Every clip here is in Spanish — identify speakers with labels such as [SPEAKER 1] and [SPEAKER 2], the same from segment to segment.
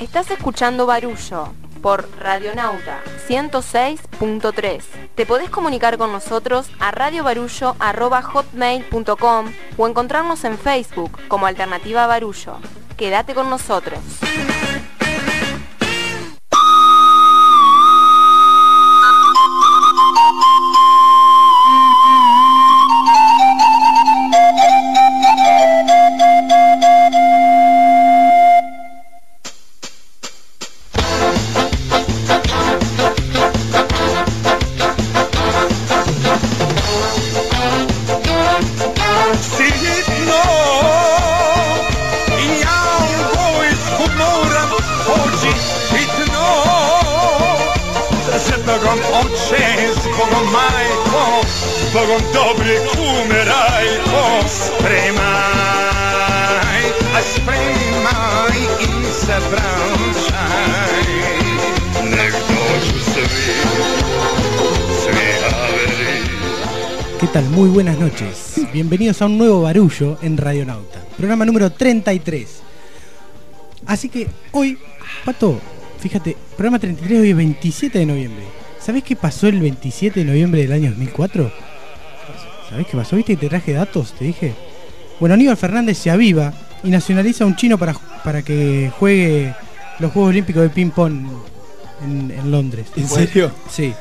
[SPEAKER 1] Estás escuchando Barullo por Radionauta 106.3. Te podés comunicar con nosotros a radiobarullo.hotmail.com o encontrarnos en Facebook como Alternativa Barullo. Quédate con nosotros.
[SPEAKER 2] Muy buenas noches. Bienvenidos a un nuevo barullo en Radionauta. Programa número 33. Así que hoy, Pato, fíjate, programa 33 hoy es 27 de noviembre. ¿Sabés qué pasó el 27 de noviembre del año 2004? ¿Sabés qué pasó? ¿Viste que te traje datos? Te dije. Bueno, Aníbal Fernández se aviva y nacionaliza a un chino para, para que juegue los Juegos Olímpicos de ping-pong en, en Londres.
[SPEAKER 3] ¿En serio?
[SPEAKER 2] Sí.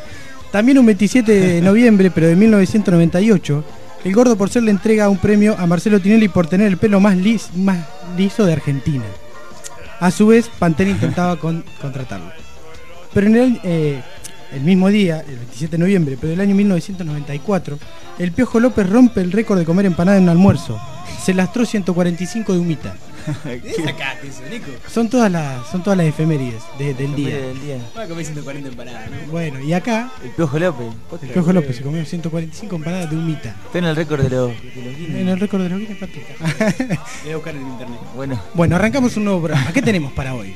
[SPEAKER 2] También un 27 de noviembre, pero de 1998, el gordo por ser le entrega un premio a Marcelo Tinelli por tener el pelo más, lis- más liso de Argentina. A su vez, Pantera intentaba con- contratarlo. Pero en el, eh, el mismo día, el 27 de noviembre, pero del año 1994, el Piojo López rompe el récord de comer empanada en un almuerzo. Se lastró 145 de humita.
[SPEAKER 3] ¿Qué sacaste eso, Nico?
[SPEAKER 2] Son todas las, son todas las efemérides de- del día.
[SPEAKER 4] del día.
[SPEAKER 3] Voy a comer 140 empanadas, ¿no?
[SPEAKER 2] Bueno, y acá,
[SPEAKER 4] El Piojo López.
[SPEAKER 2] el Piojo López se comió 145 empanadas de humita.
[SPEAKER 4] Está en el récord de los, de los Guinness.
[SPEAKER 2] En el récord de los Guinness, Pato.
[SPEAKER 3] Voy a buscar en internet.
[SPEAKER 4] Bueno,
[SPEAKER 2] Bueno, arrancamos un nuevo programa. ¿Qué tenemos para hoy?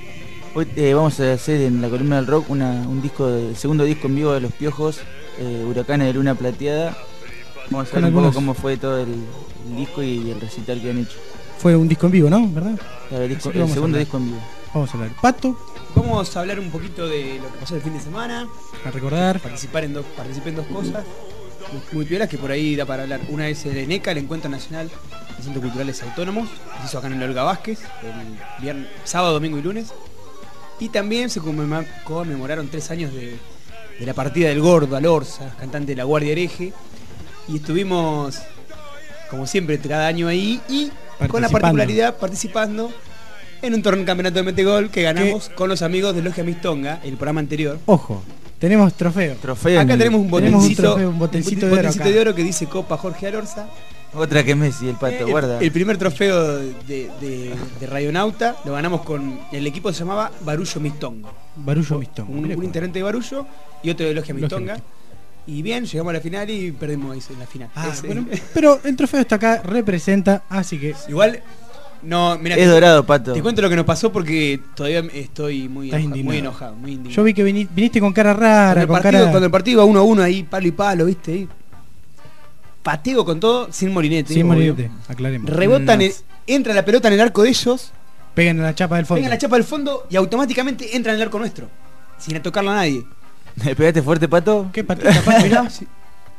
[SPEAKER 4] hoy eh, vamos a hacer en la columna del rock una, un disco, de- el segundo disco en vivo de Los Piojos, eh, Huracanes de Luna Plateada. Vamos a
[SPEAKER 2] Con
[SPEAKER 4] ver un poco
[SPEAKER 2] algunos-
[SPEAKER 4] cómo fue todo el, el disco y el recital que han hecho.
[SPEAKER 2] Fue un disco en vivo, ¿no? ¿Verdad?
[SPEAKER 4] Claro, el, disco- segundo disco en vivo.
[SPEAKER 2] Vamos a hablar. Pato,
[SPEAKER 3] Vamos a hablar un poquito de lo que pasó el fin de semana.
[SPEAKER 2] a recordar.
[SPEAKER 3] Participar en dos, participé en dos cosas muy, piolas que por ahí da para hablar. Una es el ENECA, el Encuentro Nacional de Centros Culturales Autónomos. que Se hizo acá en el Olga Vázquez, el viernes, sábado, domingo y lunes. Y también se conmemoraron tres años de, de la partida del Gordo al Orsa, cantante de la Guardia Hereje. Y estuvimos, como siempre, cada año ahí y con la particularidad participando en un torneo campeonato de Metegol que ganamos con los amigos de Logia Mistonga, el programa anterior.
[SPEAKER 2] Ojo, tenemos trofeo.
[SPEAKER 4] Trofeo.
[SPEAKER 3] Acá tenemos un
[SPEAKER 2] Tenemos un trofeo, un de oro
[SPEAKER 3] de que dice Copa Jorge Alorza.
[SPEAKER 4] Otra que Messi, el pato,
[SPEAKER 3] el,
[SPEAKER 4] guarda.
[SPEAKER 3] el primer trofeo de, de, de Radionauta lo ganamos con. El equipo se llamaba Barullo Mistongo.
[SPEAKER 2] Barullo Mistón.
[SPEAKER 3] Un, un integrante de Barullo y otro de Logia
[SPEAKER 2] Logia
[SPEAKER 3] Mistonga. Y bien, llegamos a la final y perdimos ahí en la final.
[SPEAKER 2] Ah,
[SPEAKER 3] Ese-
[SPEAKER 2] bueno, pero el trofeo está acá, representa, así que
[SPEAKER 3] Igual, no, mira,
[SPEAKER 4] es dorado, pato.
[SPEAKER 3] te cuento lo que nos pasó porque todavía estoy muy, enojado. Muy indignado.
[SPEAKER 2] yo vi que vini- viniste con cara
[SPEAKER 3] cuando,
[SPEAKER 2] rara,
[SPEAKER 3] el
[SPEAKER 2] con
[SPEAKER 3] partido,
[SPEAKER 2] cara
[SPEAKER 3] cuando el partido iba uno a uno ahí, palo y palo, ¿viste? Ahí. Pateo con todo, sin molinete.
[SPEAKER 2] sin
[SPEAKER 3] obvio.
[SPEAKER 2] morirte, aclaremos.
[SPEAKER 3] Rebotan,
[SPEAKER 4] No.
[SPEAKER 3] el- entra la pelota en el arco de ellos,
[SPEAKER 2] Pegan a la chapa del fondo.
[SPEAKER 3] pegan la chapa del fondo y automáticamente entra en el arco nuestro. Sin tocarla a nadie.
[SPEAKER 4] ¿Le pegaste fuerte, pato?
[SPEAKER 2] ¿Qué patita, Pato? Mirá.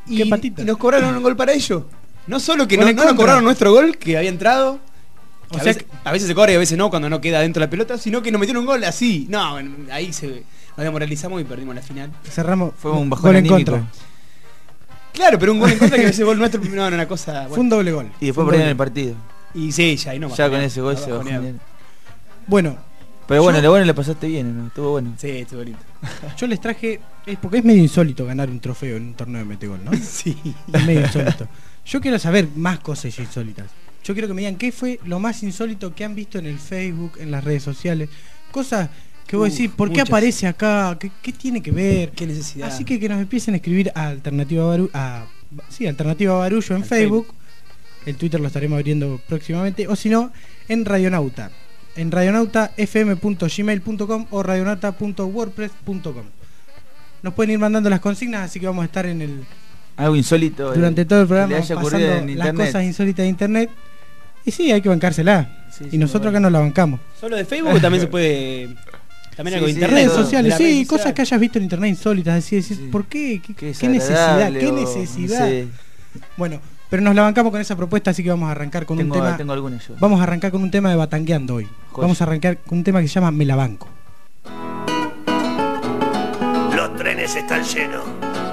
[SPEAKER 3] Y,
[SPEAKER 2] ¿Qué patita?
[SPEAKER 3] y nos cobraron un gol para ellos. No solo que no, no nos cobraron nuestro gol, que había entrado.
[SPEAKER 2] O
[SPEAKER 3] a,
[SPEAKER 2] sea
[SPEAKER 3] veces, a veces se cobra y a veces no, cuando no queda dentro de la pelota, sino que nos metieron un gol así. No, ahí se, nos demoralizamos y perdimos la final.
[SPEAKER 2] Cerramos.
[SPEAKER 4] Fue un bajón
[SPEAKER 2] gol en contra.
[SPEAKER 3] Claro, pero un gol en contra que ese gol nuestro, no, era una cosa.
[SPEAKER 2] Fue un doble gol.
[SPEAKER 4] Y después perdieron el partido.
[SPEAKER 3] Y sí, ya, y no
[SPEAKER 4] ya con ese gol se bajó.
[SPEAKER 2] Bueno,
[SPEAKER 4] Pero bueno,
[SPEAKER 2] Yo-
[SPEAKER 4] lo bueno le pasaste bien, ¿no? Estuvo bueno.
[SPEAKER 3] Sí, estuvo bonito.
[SPEAKER 2] yo les traje. Es porque es medio insólito ganar un trofeo en un torneo de metegol, ¿no?
[SPEAKER 3] Sí.
[SPEAKER 2] Es medio insólito. Yo quiero saber más cosas insólitas. Yo quiero que me digan qué fue lo más insólito que han visto en el Facebook, en las redes sociales. Cosas que vos decís, ¿por qué aparece acá? ¿Qué, qué tiene que ver?
[SPEAKER 3] Qué necesidad.
[SPEAKER 2] Así que que nos empiecen a escribir a Alternativa Baru a, sí, Alternativa Barullo en
[SPEAKER 3] Al
[SPEAKER 2] Facebook. El Twitter lo estaremos abriendo próximamente. O si no, en Radionauta. En radionautafm.gmail.com o radionauta.wordpress.com. Nos pueden ir mandando las consignas, así que vamos a estar en el
[SPEAKER 4] Algo insólito. eh,
[SPEAKER 2] durante todo el programa pasando
[SPEAKER 4] en
[SPEAKER 2] las cosas insólitas de internet. Y sí, hay que bancársela.
[SPEAKER 4] Sí,
[SPEAKER 2] y
[SPEAKER 4] sí,
[SPEAKER 2] nosotros acá nos la bancamos.
[SPEAKER 3] ¿Solo de Facebook también se puede. También algo de
[SPEAKER 4] Sí, sí,
[SPEAKER 3] internet?
[SPEAKER 2] redes sociales, sí, cosas que hayas visto en internet insólitas, así decir,
[SPEAKER 4] Sí.
[SPEAKER 2] ¿por qué? ¿Qué, necesidad? ¿Qué necesidad?
[SPEAKER 4] no sé.
[SPEAKER 2] Bueno, pero nos la bancamos con esa propuesta, así que vamos a arrancar con
[SPEAKER 4] tengo,
[SPEAKER 2] un tema.
[SPEAKER 4] tengo alguna yo.
[SPEAKER 2] Vamos a arrancar con un tema de Batangueando hoy. Vamos a arrancar con un tema que se llama Me la banco.
[SPEAKER 5] Los trenes están llenos,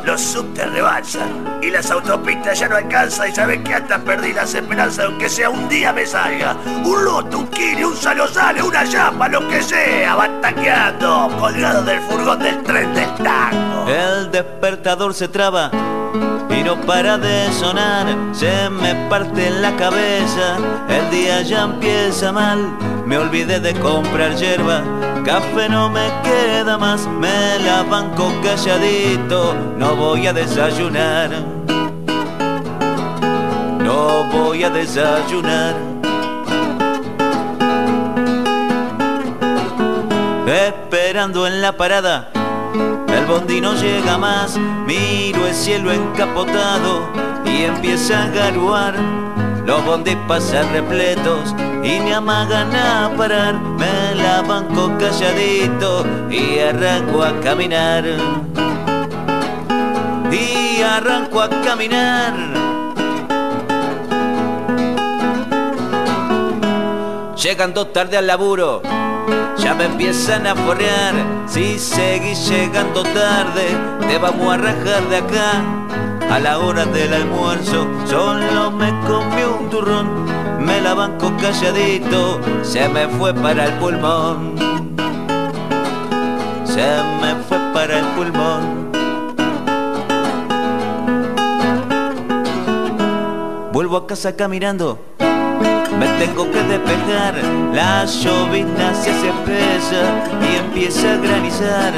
[SPEAKER 5] los subtes rebalsan y las autopistas ya no alcanzan y saben que hasta perdí las esperanzas aunque sea un día me salga. Un loto, un kili, un salosale, una llama, lo que sea, van taqueando, colgado del furgón del tren del tango.
[SPEAKER 6] El despertador se traba no para de sonar. Se me parte en la cabeza, el día ya empieza mal. Me olvidé de comprar hierba, café no me queda más. Me la banco calladito, no voy a desayunar. No voy a desayunar. Esperando en la parada el bondi no llega más, miro el cielo encapotado y empieza a garuar. Los bondis pasan repletos y me amagan a parar. Me la banco calladito y arranco a caminar. Y arranco a caminar. Llegando tarde al laburo, ya me empiezan a forrear. Si seguís llegando tarde, te vamos a rajar de acá. A la hora del almuerzo, solo me comí un turrón. Me la banco calladito, se me fue para el pulmón. Se me fue para el pulmón. Vuelvo a casa caminando. Me tengo que despejar, la llovizna se hace espesa y empieza a granizar.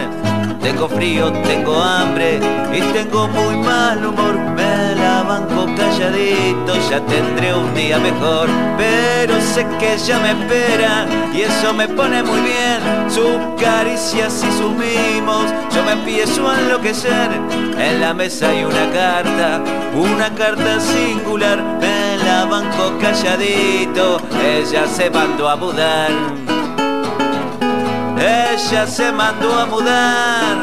[SPEAKER 6] Tengo frío, tengo hambre y tengo muy mal humor. Me la banco calladito, ya tendré un día mejor. Pero sé que ella me espera y eso me pone muy bien. Sus caricias y sus mimos, yo me empiezo a enloquecer. En la mesa hay una carta, una carta singular. Me la banco calladito, ella se mandó a mudar. Ella se mandó a mudar.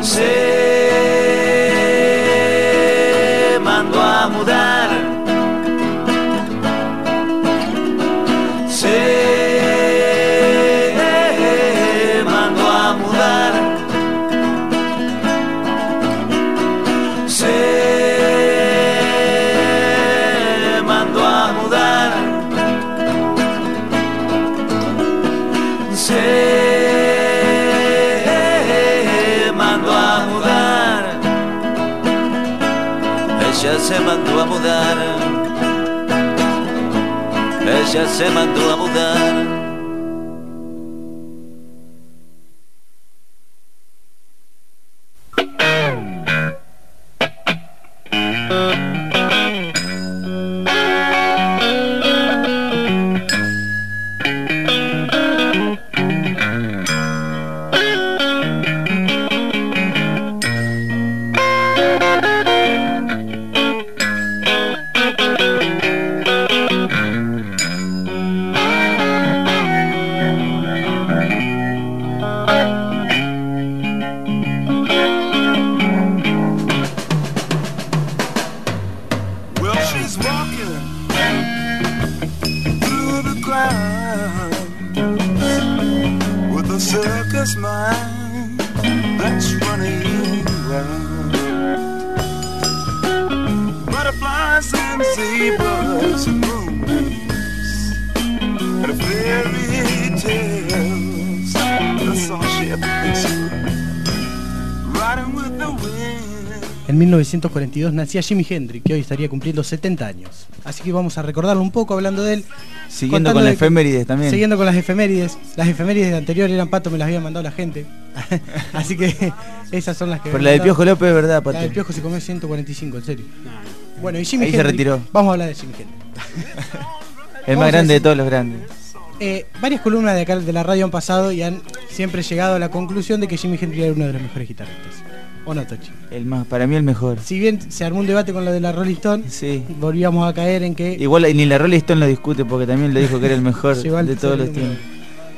[SPEAKER 6] Se se mandó
[SPEAKER 2] 1942 nacía Jimi Hendrix, que hoy estaría cumpliendo 70 años. Así que vamos a recordarlo un poco hablando de él.
[SPEAKER 4] Siguiendo con las efemérides también.
[SPEAKER 2] Siguiendo con las efemérides. Las efemérides anteriores eran pato, me las había mandado la gente. Así que esas son las que.
[SPEAKER 4] Pero la del. Piojo López es verdad,
[SPEAKER 2] La
[SPEAKER 4] Pato.
[SPEAKER 2] del Piojo se comió 145, en serio. Bueno, y Jimi
[SPEAKER 4] Ahí se
[SPEAKER 2] Hendrix.
[SPEAKER 4] retiró.
[SPEAKER 2] Vamos a hablar de Jimi Hendrix.
[SPEAKER 4] El más grande de todos los grandes.
[SPEAKER 2] Eh, varias columnas de acá de la radio han pasado y han siempre llegado a la conclusión de que Jimi Hendrix era uno de los mejores guitarristas. ¿O no, Tochi?
[SPEAKER 4] El más, para mí el mejor.
[SPEAKER 2] Si bien se armó un debate con lo de la Rolling Stone,
[SPEAKER 4] Sí.
[SPEAKER 2] volvíamos a caer en que
[SPEAKER 4] Igual ni la Rolling Stone lo discute porque también le dijo que era el mejor
[SPEAKER 2] Sí,
[SPEAKER 4] de todos los tiempos.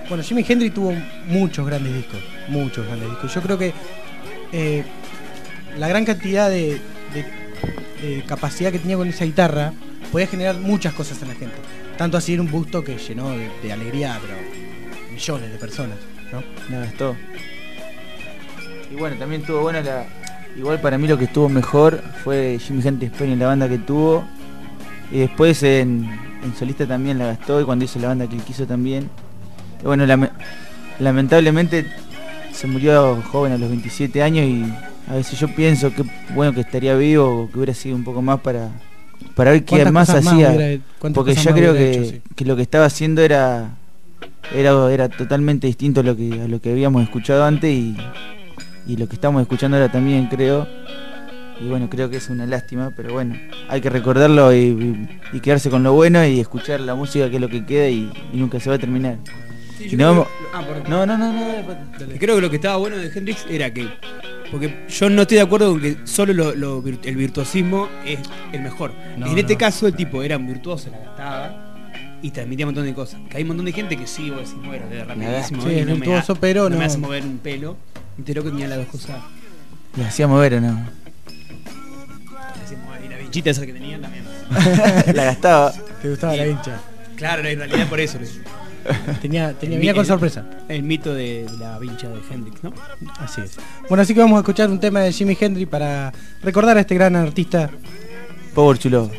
[SPEAKER 2] Bueno, Jimi Hendrix tuvo muchos grandes discos, muchos grandes discos. Yo creo que eh, la gran cantidad de, de- de capacidad que tenía con esa guitarra podía generar muchas cosas en la gente. Tanto así era un busto que llenó de, de alegría, pero millones de personas, ¿no?
[SPEAKER 4] Nada, es todo. Y bueno, también tuvo buena la. Igual para mí lo que estuvo mejor fue Jimmy Hendrix Spain en la banda que tuvo. Y después en, en solista también la gastó y cuando hizo la banda que él quiso también. Y bueno, lame- lamentablemente se murió joven a los 27 años y a veces yo pienso que bueno que estaría vivo o que hubiera sido un poco más para, para ver qué
[SPEAKER 2] ¿Cuántas
[SPEAKER 4] más hacía.
[SPEAKER 2] hubiera-
[SPEAKER 4] porque yo creo
[SPEAKER 2] hubiera
[SPEAKER 4] que,
[SPEAKER 2] hecho, sí.
[SPEAKER 4] que lo que estaba haciendo era era, era totalmente distinto a lo que a lo que habíamos escuchado antes y, y lo que estamos escuchando ahora también creo y bueno creo que es una lástima pero bueno hay que recordarlo y, y- y quedarse con lo bueno y escuchar la música que es lo que queda y, y nunca se va a terminar
[SPEAKER 3] Sí,
[SPEAKER 4] no
[SPEAKER 3] ah,
[SPEAKER 4] no no no no dale.
[SPEAKER 3] Y Creo que lo que estaba bueno de Hendrix era que. Porque yo no estoy de acuerdo con que solo lo- el virtuosismo es el mejor.
[SPEAKER 2] No,
[SPEAKER 3] en este
[SPEAKER 2] no.
[SPEAKER 3] caso, el tipo era un virtuoso, la gastaba y transmitía un montón de cosas. Que hay un montón de gente que sí, vos decís, bueno, es rapidísimo.
[SPEAKER 2] Sí,
[SPEAKER 3] no me
[SPEAKER 2] virtuoso, pero
[SPEAKER 3] no, me hace mover un pelo. Enteró que tenía las dos cosas.
[SPEAKER 4] le hacía mover o no
[SPEAKER 3] Me hacía mover. Y la bichita esa que tenía también.
[SPEAKER 4] la gastaba
[SPEAKER 2] Te gustaba la hincha.
[SPEAKER 3] Claro, en realidad por eso.
[SPEAKER 2] Tenía, tenía
[SPEAKER 3] El
[SPEAKER 2] venía con
[SPEAKER 3] el-
[SPEAKER 2] sorpresa.
[SPEAKER 3] El mito de, de la vincha de Hendrix, ¿no?
[SPEAKER 2] Así es. Bueno, así que vamos a escuchar un tema de Jimi Hendrix para recordar a este gran artista.
[SPEAKER 4] Power chulo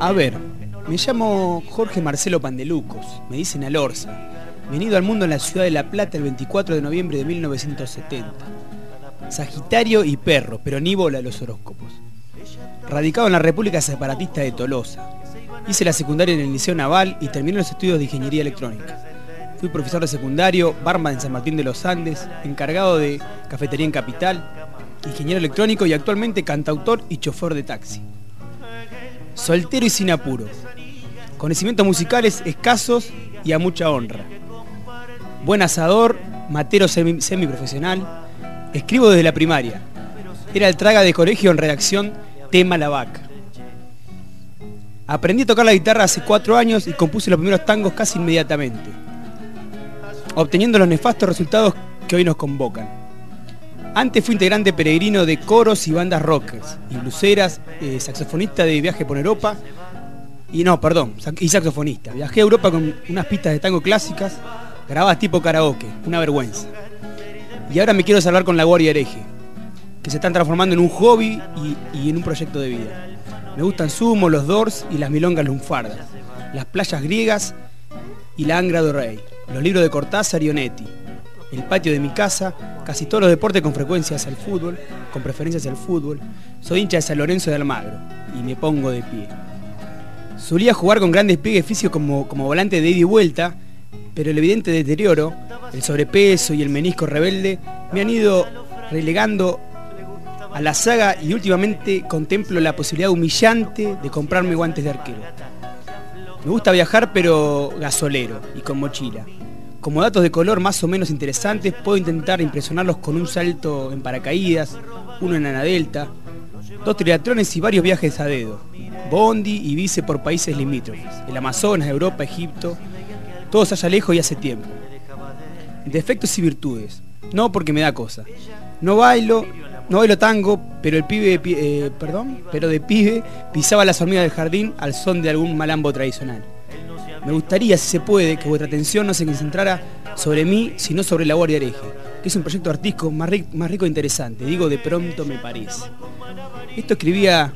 [SPEAKER 7] A
[SPEAKER 3] ver, me llamo Jorge Marcelo Pandelucos, me dicen Alorza. Venido al mundo en la ciudad de La Plata el 24 de noviembre de 1970. Sagitario y perro, pero ni bola a los horóscopos. Radicado en la República Separatista de Tolosa. Hice la secundaria en el Liceo Naval y terminé los estudios de Ingeniería Electrónica. Fui profesor de secundario, barman en San Martín de los Andes, encargado de cafetería en Capital, ingeniero electrónico y actualmente cantautor y chofer de taxi. Soltero y sin apuro. Conocimientos musicales escasos y a mucha honra. Buen asador, matero semi- semiprofesional. Escribo desde la primaria. Era el traga de colegio en redacción Tema la Vaca. Aprendí a tocar la guitarra hace cuatro años y compuse los primeros tangos casi inmediatamente, obteniendo los nefastos resultados que hoy nos convocan. Antes fui integrante peregrino de coros y bandas rockers, y bluseras, eh, saxofonista de viaje por Europa, y no, perdón, y saxofonista. Viajé a Europa con unas pistas de tango clásicas, grabadas tipo karaoke, una vergüenza. Y ahora me quiero salvar con la Guardia Hereje, que se están transformando en un hobby y en un proyecto de vida. Me gustan Sumo, los Doors y las milongas lunfardas, las playas griegas y la Angra do Rey, los libros de Cortázar y Onetti, el patio de mi casa, casi todos los deportes con frecuencia hacia el fútbol, con preferencia hacia el fútbol. Soy hincha de San Lorenzo de Almagro y me pongo de pie. Solía jugar con grandes pliegues físicos como, como volante de ida y vuelta, pero el evidente deterioro, el sobrepeso y el menisco rebelde me han ido relegando a la saga y últimamente contemplo la posibilidad humillante de comprarme guantes de arquero. Me gusta viajar pero gasolero y con mochila. como datos de color más o menos interesantes, puedo intentar impresionarlos con un salto en paracaídas, uno en Anadelta, dos triatrones y varios viajes a dedo, Bondi y vice por países limítrofes, el Amazonas, Europa, Egipto, todos allá lejos y hace tiempo. Defectos y virtudes, no porque me da cosa. No bailo, no bailo tango, pero el pibe, pi- eh, perdón, pero de pibe pisaba las hormigas del jardín al son de algún malambo tradicional. Me gustaría, si se puede, que vuestra atención no se concentrara sobre mí, sino sobre la Guardia Hereje, que es un proyecto artístico más, ri- más rico e interesante. Digo, de pronto me parece. Esto escribía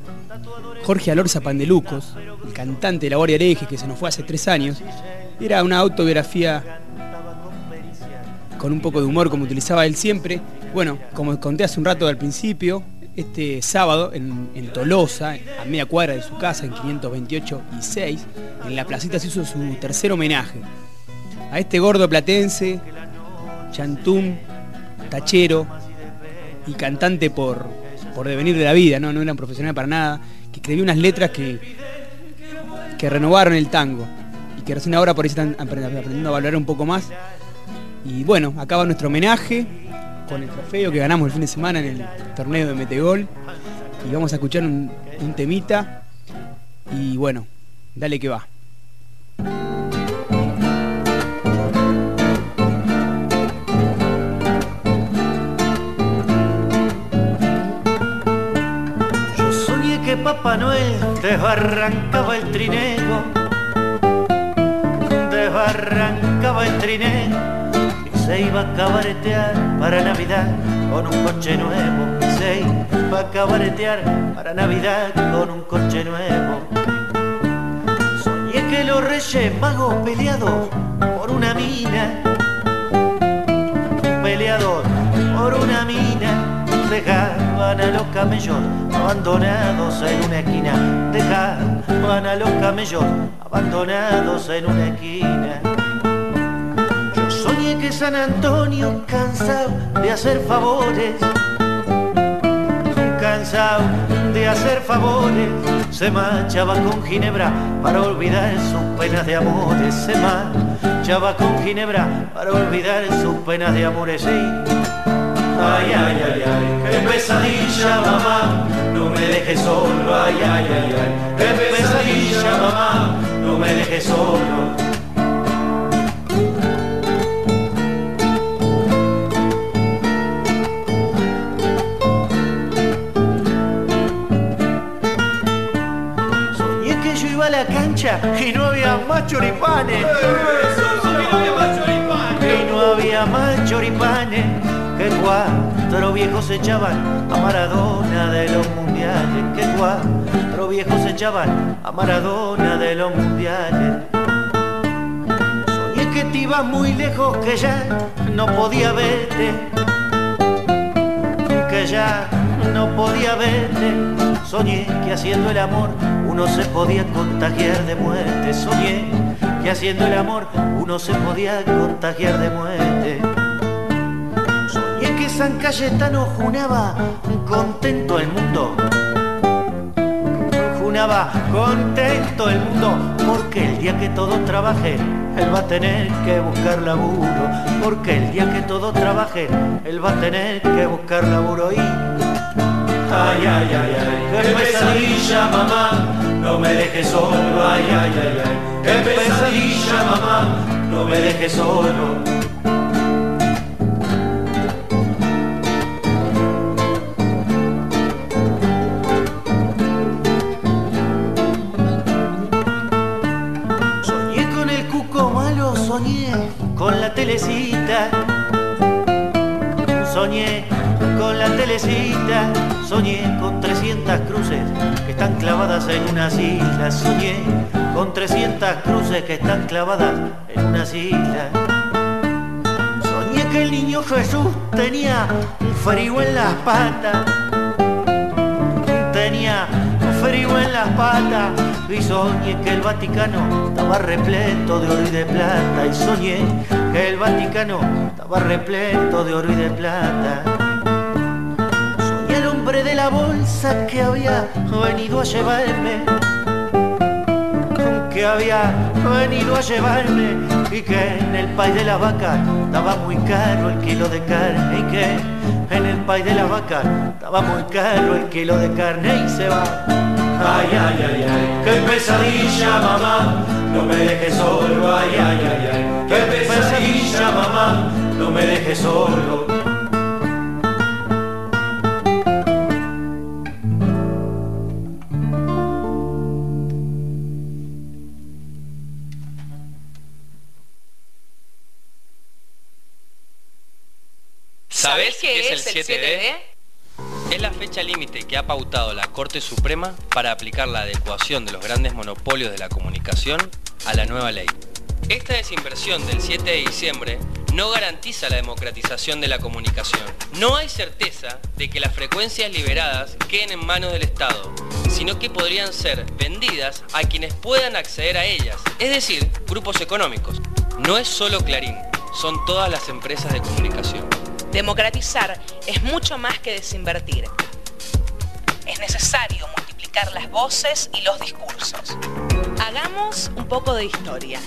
[SPEAKER 3] Jorge Alorza Pandelucos, el cantante de la Guardia Hereje, que se nos fue hace tres años. Era una autobiografía con un poco de humor, como utilizaba él siempre. Bueno, como conté hace un rato al principio, este sábado en, en Tolosa, a media cuadra de su casa, en 528 y 6, en la placita se hizo su tercer homenaje a este gordo platense, chantum, tachero y cantante por, por devenir de la vida, ¿no? no era un profesional para nada, que escribió unas letras que, que renovaron el tango y que recién ahora por ahí están aprend- aprendiendo a valorar un poco más. Y bueno, acaba nuestro homenaje con el trofeo que ganamos el fin de semana en el torneo de Metegol. Y vamos a escuchar un, temita. Y bueno, dale que va.
[SPEAKER 5] Yo soñé que Papá Noel desbarrancaba el trineo, desbarrancaba el trineo se iba a cabaretear para Navidad con un coche nuevo. Se iba a cabaretear para Navidad con un coche nuevo. Soñé que los reyes magos peleados por una mina peleador por una mina dejaban a los camellos abandonados en una esquina dejaban a los camellos abandonados en una esquina que San Antonio cansado de hacer favores cansado de hacer favores, se marchaba con Ginebra para olvidar sus penas de amores, se marchaba con Ginebra para olvidar sus penas de amores. Sí. Ay, ay, ay, ay, qué pesadilla, mamá, no me dejes solo, ay, ay, ay, ay, qué pesadilla, mamá, no me dejes solo. Cancha y no había más choripanes. Y no había más choripanes que cuatro viejos echaban a Maradona de los mundiales. Que cuatro viejos echaban a Maradona de los mundiales. Soñé que te ibas muy lejos, que ya no podía verte que ya no podía verte. Soñé que haciendo el amor uno se podía contagiar de muerte. Soñé que haciendo el amor uno se podía contagiar de muerte. Soñé que San Cayetano junaba contento el mundo. Junaba contento el mundo porque el día que todo trabaje él va a tener que buscar laburo porque el día que todo trabaje él va a tener que buscar laburo y ay ay ay ay. Qué pesadilla mamá. no me dejes solo. Ay ay ay ay. Qué pesadilla mamá. No me dejes solo. Soñé con el cuco malo, soñé con la telecita. Soñé con la telecita, soñé con 300 cruces que están clavadas en unas islas. Soñé con 300 cruces que están clavadas en unas islas. Soñé que el niño Jesús tenía un frío en las patas tenía frío en las patas y soñé que el Vaticano estaba repleto de oro y de plata y soñé que el Vaticano estaba repleto de oro y de plata. De la bolsa que había venido a llevarme,
[SPEAKER 6] que había venido a llevarme y que en el país de la vaca estaba muy caro el kilo de carne y que en el país de la vaca estaba muy caro el kilo de carne y se va. Ay, ay, ay, ay, qué pesadilla mamá, no me dejes solo, ay, ay, ay, ay, qué pesadilla mamá, no me dejes solo.
[SPEAKER 8] Qué es el 7D? Es la fecha límite que ha pautado la Corte Suprema para aplicar la adecuación de los grandes monopolios de la comunicación a la nueva ley. Esta desinversión del 7 de diciembre no garantiza la democratización de la comunicación. No hay certeza de que las frecuencias liberadas queden en manos del Estado, sino que podrían ser vendidas a quienes puedan acceder a ellas, es decir, grupos económicos. No es solo Clarín, son todas las empresas de comunicación.
[SPEAKER 9] Democratizar es mucho más que desinvertir. Es necesario multiplicar las voces y los discursos. Hagamos un poco de historia.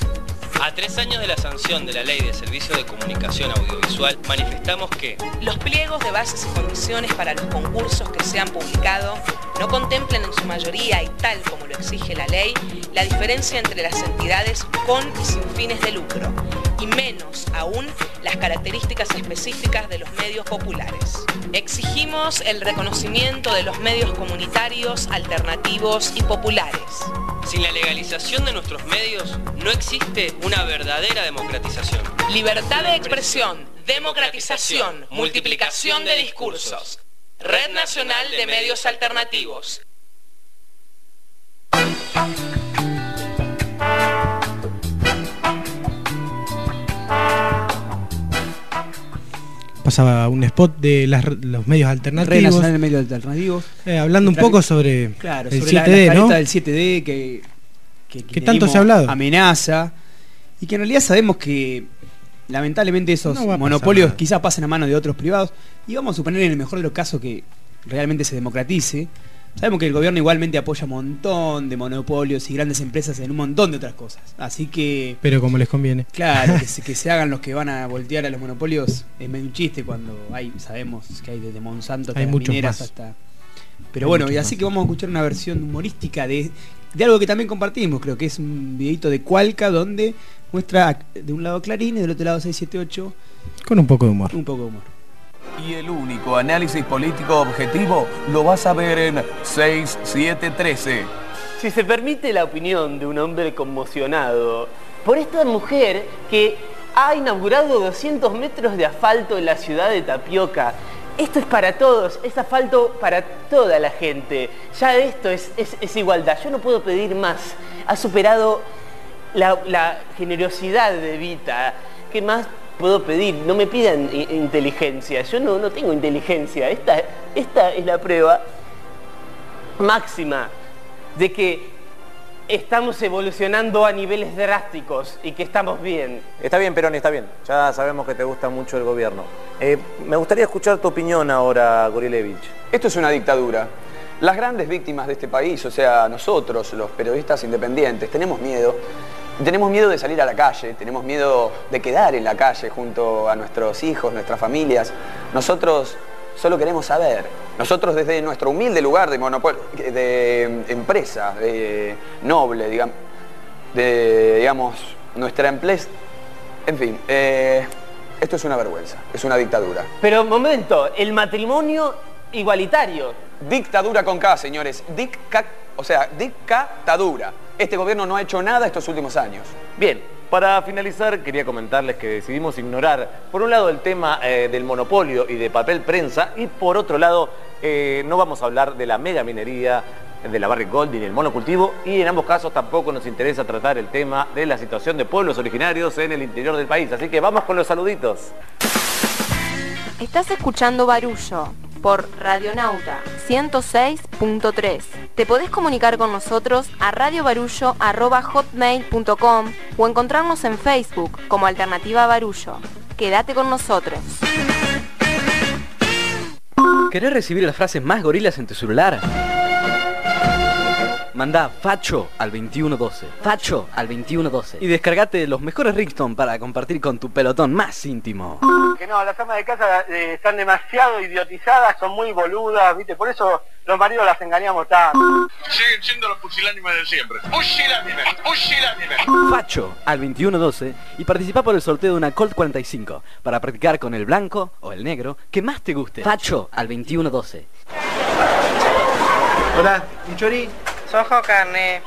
[SPEAKER 8] A tres años de la sanción de la Ley de Servicio de Comunicación Audiovisual, manifestamos que
[SPEAKER 9] Los pliegos de bases y condiciones para los concursos que se han publicado no contemplan en su mayoría, y tal como lo exige la ley, la diferencia entre las entidades con y sin fines de lucro, y menos aún las características específicas de los medios populares. Exigimos el reconocimiento de los medios comunitarios, alternativos y populares.
[SPEAKER 8] sin la legalización de nuestros medios no existe una verdadera democratización.
[SPEAKER 9] Libertad de expresión, democratización, multiplicación de discursos. Red Nacional de Medios Alternativos.
[SPEAKER 2] Pasaba un spot de las- los medios
[SPEAKER 3] Red
[SPEAKER 2] alternativos.
[SPEAKER 3] Nacional de Medios Alternativos.
[SPEAKER 2] eh, hablando un poco sobre
[SPEAKER 3] Claro,
[SPEAKER 2] el
[SPEAKER 3] sobre la-
[SPEAKER 2] 7D,
[SPEAKER 3] la,
[SPEAKER 2] ¿no?
[SPEAKER 3] careta del 7D que, que,
[SPEAKER 2] Que tanto se ha hablado.
[SPEAKER 3] Amenaza. Y que en realidad sabemos que lamentablemente esos
[SPEAKER 2] No
[SPEAKER 3] monopolios quizás pasen a manos de otros privados. Y vamos a suponer en el mejor de los casos que realmente se democratice. Sabemos que el gobierno igualmente apoya un montón de monopolios y grandes empresas en un montón de otras cosas. Así que
[SPEAKER 2] Pero como les conviene.
[SPEAKER 3] Claro, que se, que se hagan los que van a voltear a los monopolios es medio un chiste cuando hay, sabemos que hay desde Monsanto hasta
[SPEAKER 2] Hay
[SPEAKER 3] las
[SPEAKER 2] muchos
[SPEAKER 3] mineras
[SPEAKER 2] más.
[SPEAKER 3] hasta. Pero
[SPEAKER 2] Hay
[SPEAKER 3] bueno, y así
[SPEAKER 2] más.
[SPEAKER 3] que vamos a escuchar una versión humorística de, de algo que también compartimos, creo que es un videito de Cualca donde muestra de un lado Clarín y del otro lado 678
[SPEAKER 2] Con un poco de humor.
[SPEAKER 3] un poco de humor.
[SPEAKER 10] Y el único análisis político objetivo lo vas a ver en 6713.
[SPEAKER 11] Si se permite la opinión de un hombre conmocionado por esta mujer que ha inaugurado 200 metros de asfalto en la ciudad de Tapioca. Esto es para todos, es asfalto para toda la gente. Ya esto es, es- es igualdad. Yo no puedo pedir más. Ha superado la, la generosidad de Vita. ¿Qué más puedo pedir? No me pidan inteligencia. Yo no, no tengo inteligencia. Esta, esta es la prueba máxima de que estamos evolucionando a niveles drásticos y que estamos bien.
[SPEAKER 12] Está bien, Perón, está bien. Ya sabemos que te gusta mucho el gobierno. Eh, me gustaría escuchar tu opinión ahora, Gorilevich.
[SPEAKER 13] Esto es una dictadura. Las grandes víctimas de este país, o sea, nosotros, los periodistas independientes, tenemos miedo. Tenemos miedo de salir a la calle, tenemos miedo de quedar en la calle junto a nuestros hijos, nuestras familias. Nosotros solo queremos saber. Nosotros desde nuestro humilde lugar de monopolio, de empresa, de noble, digamos, de, digamos, nuestra empresa, en fin, eh, esto es una vergüenza, es una dictadura.
[SPEAKER 11] Pero momento, el matrimonio igualitario.
[SPEAKER 13] Dictadura con K, señores. Dicca, o sea, dictadura. Este gobierno no ha hecho nada estos últimos años.
[SPEAKER 12] Bien, para finalizar quería comentarles que decidimos ignorar, por un lado, el tema eh, del monopolio y de papel prensa, y por otro lado, eh, no vamos a hablar de la mega minería, de la Barrick Gold y el monocultivo, y en ambos casos tampoco nos interesa tratar el tema de la situación de pueblos originarios en el interior del país. Así que vamos con los saluditos.
[SPEAKER 1] Estás escuchando Barullo por Radionauta 106.3. Te podés comunicar con nosotros a radiobarullo.hotmail.com o encontrarnos en Facebook como Alternativa Barullo. Quédate con nosotros.
[SPEAKER 14] ¿Querés recibir las frases más gorilas en tu celular? Mandá Facho al 2112. Facho al 2112. Y descargate los mejores ringtone para compartir con tu pelotón más íntimo.
[SPEAKER 15] Que no, las amas de casa eh, están demasiado idiotizadas, son muy boludas, ¿viste? Por eso los maridos las engañamos tanto.
[SPEAKER 16] Siguen siendo los pusilánimes de siempre. Pusilánimes, pusilánimes.
[SPEAKER 14] Facho al 2112 y participa por el sorteo de una Colt 45 para practicar con el blanco o el negro que más te guste. Facho al 2112.
[SPEAKER 17] Hola, ¿un chori?
[SPEAKER 18] Sojo carne.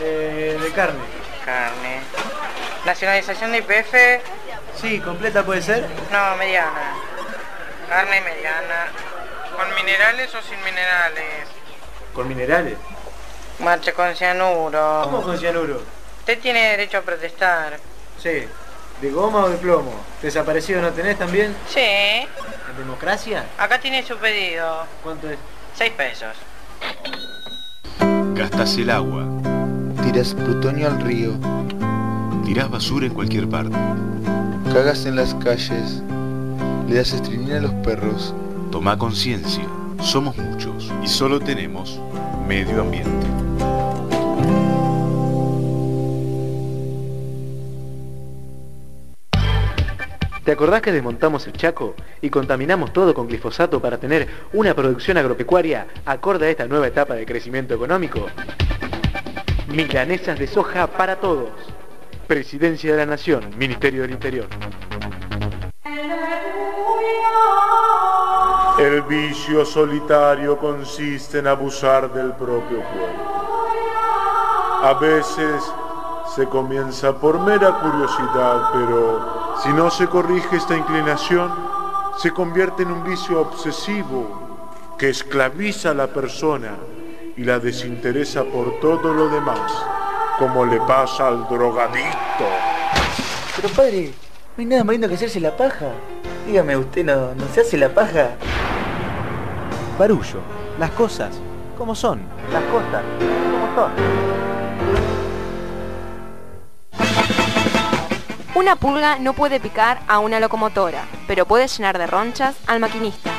[SPEAKER 17] Eh, de carne.
[SPEAKER 18] Carne. Nacionalización de IPF.
[SPEAKER 17] Sí, completa puede ser.
[SPEAKER 18] No, mediana. Carne mediana. ¿Con minerales o sin minerales?
[SPEAKER 17] ¿Con minerales?
[SPEAKER 18] Marche con cianuro.
[SPEAKER 17] ¿Cómo con cianuro?
[SPEAKER 18] Usted tiene derecho a protestar.
[SPEAKER 17] Sí. ¿De goma o de plomo? ¿Desaparecido no tenés también?
[SPEAKER 18] Sí.
[SPEAKER 17] ¿En democracia?
[SPEAKER 18] Acá tiene su pedido.
[SPEAKER 17] ¿Cuánto es?
[SPEAKER 18] Seis pesos.
[SPEAKER 19] Gastas el agua.
[SPEAKER 20] Tiras plutonio al río.
[SPEAKER 19] Tirás basura en cualquier parte.
[SPEAKER 20] Cagas en las calles. Le das estrinina a los perros.
[SPEAKER 19] Toma conciencia. Somos muchos y solo tenemos medio ambiente.
[SPEAKER 17] ¿Te acordás que desmontamos el Chaco y contaminamos todo con glifosato para tener una producción agropecuaria acorde a esta nueva etapa de crecimiento económico? Milanesas de soja para todos. Presidencia de la Nación, Ministerio del Interior.
[SPEAKER 21] El vicio solitario consiste en abusar del propio cuerpo. A veces se comienza por mera curiosidad, pero si no se corrige esta inclinación, se convierte en un vicio obsesivo que esclaviza a la persona y la desinteresa por todo lo demás, como le pasa al drogadicto.
[SPEAKER 4] Pero padre, no hay nada más lindo que hacerse la paja. Dígame, ¿usted no, no se hace la paja?
[SPEAKER 22] Barullo, las cosas, como son.
[SPEAKER 4] Las cosas, ¿cómo son?
[SPEAKER 23] Una pulga no puede picar a una locomotora, pero puede llenar de ronchas al maquinista.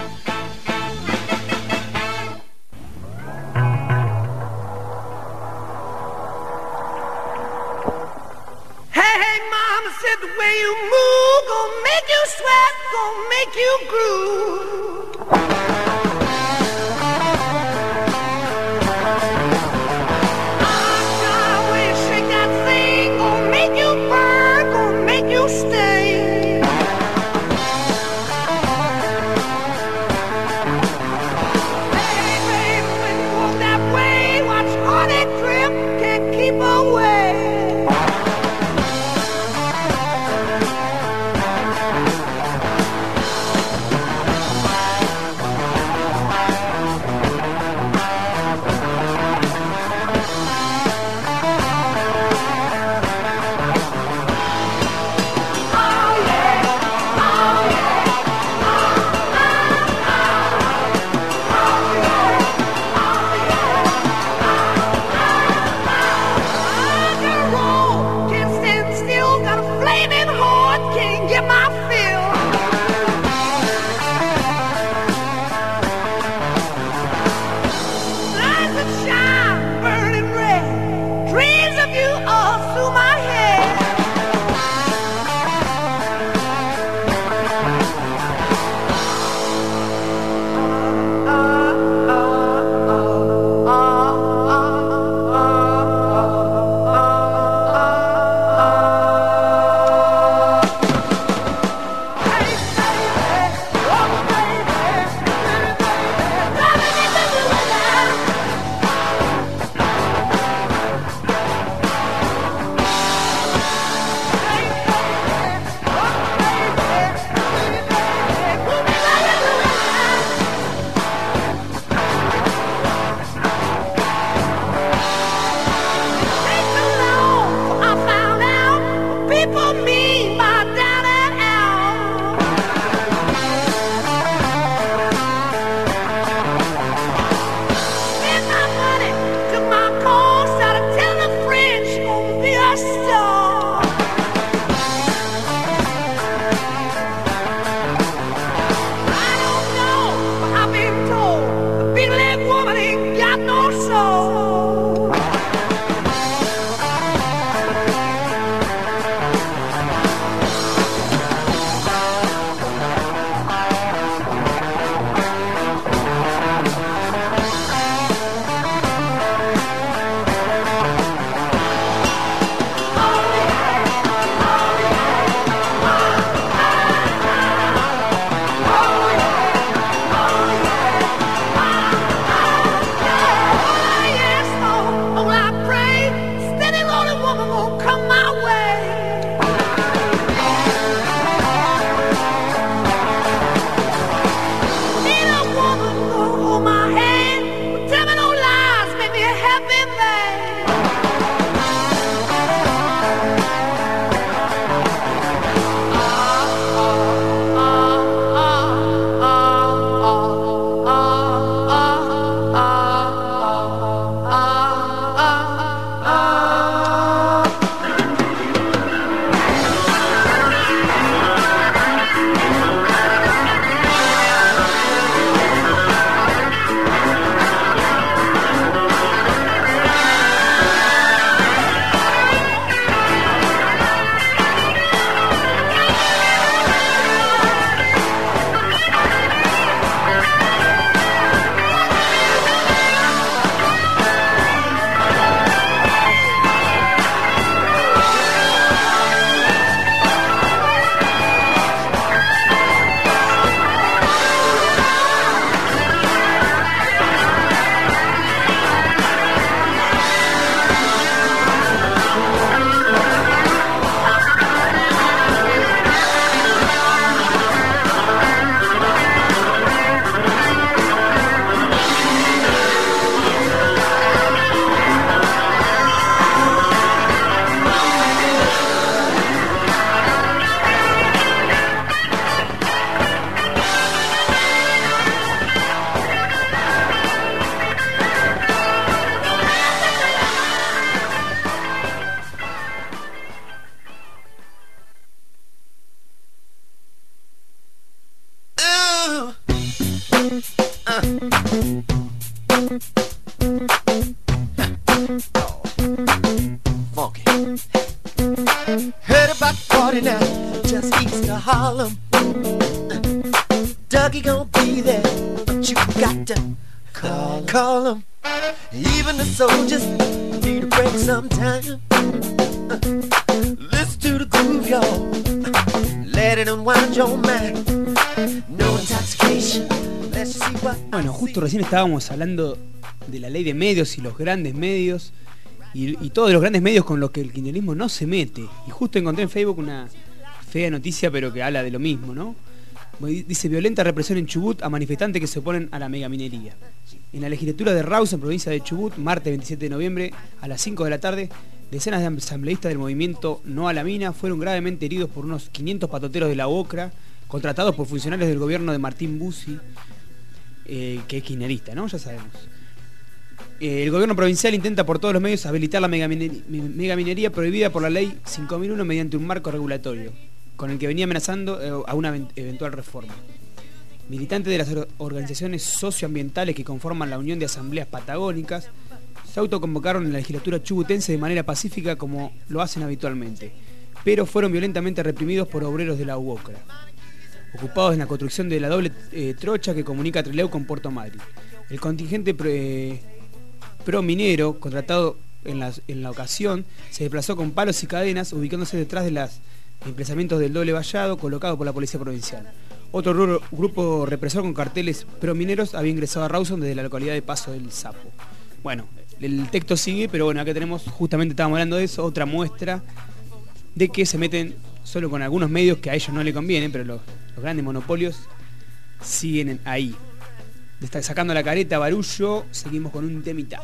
[SPEAKER 3] Estábamos hablando de la ley de medios y los grandes medios y, y todos los grandes medios con los que el kirchnerismo no se mete. Y justo encontré en Facebook una fea noticia, pero que habla de lo mismo, ¿no? Dice violenta represión en Chubut a manifestantes que se oponen a la megaminería. En la legislatura de Raus, en provincia de Chubut, martes 27 de noviembre, a las 5 de la tarde, decenas de asambleístas del movimiento No a la Mina fueron gravemente heridos por unos 500 patoteros de la OCRA, contratados por funcionarios del gobierno de Martín Bussi, eh, que es kirchnerista, ¿no? Ya sabemos. Eh, el gobierno provincial intenta por todos los medios habilitar la megamine- me- megaminería prohibida por la ley 5001 mediante un marco regulatorio, con el que venía amenazando eh, a una even- eventual reforma. Militantes de las or- organizaciones socioambientales que conforman la Unión de Asambleas Patagónicas se autoconvocaron en la legislatura chubutense de manera pacífica como lo hacen habitualmente, pero fueron violentamente reprimidos por obreros de la UOCRA, ocupados en la construcción de la doble eh, trocha que comunica Trelew con Puerto Madrid. El contingente pre- pro minero, contratado en la, ocasión, se desplazó con palos y cadenas, ubicándose detrás de los emplazamientos del doble vallado colocado por la policía provincial. Otro ru- grupo represor con carteles pro mineros había ingresado a Rawson desde la localidad de Paso del Sapo. Bueno, el texto sigue, pero bueno, acá tenemos, justamente estábamos hablando de eso, otra muestra de que se meten solo con algunos medios que a ellos no le convienen, pero los, grandes monopolios siguen en- ahí. Sacando la careta Barullo, seguimos con un temita.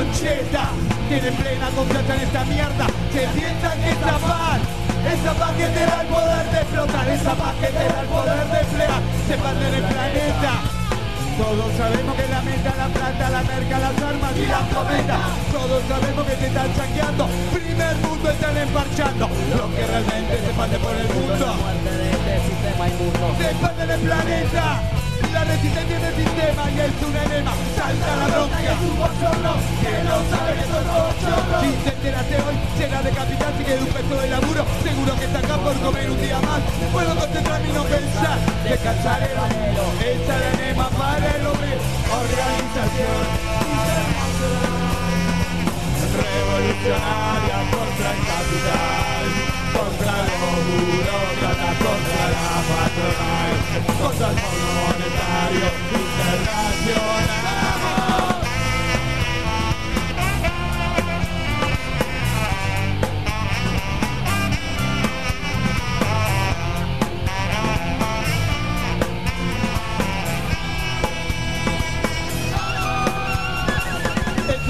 [SPEAKER 24] Concheta tiene plena confianza en esta mierda. Se piensan que está mal. Esa paz que te da el poder de explotar, esa paz que te da el poder de emplear, se en el planeta. Todos sabemos que la meta, la plata, la merca, las armas y las cometas. Todos sabemos que te están saqueando. Primer mundo están emparchando. Lo que realmente se expande por el mundo. Se en el planeta. La resistencia del sistema y es un enema. Salta la bronca. Es un bochorno que no sabe que son bochornos. Si te enteraste hoy, será de capital si que de un peso de laburo. Seguro que está acá por comer un día más. Puedo concentrarme y no pensar. Descansar el anhelo. Esa el enema para el hombre. Organización revolucionaria contra el capital, contra los patronal, contra el Fondo Monetario Internacional.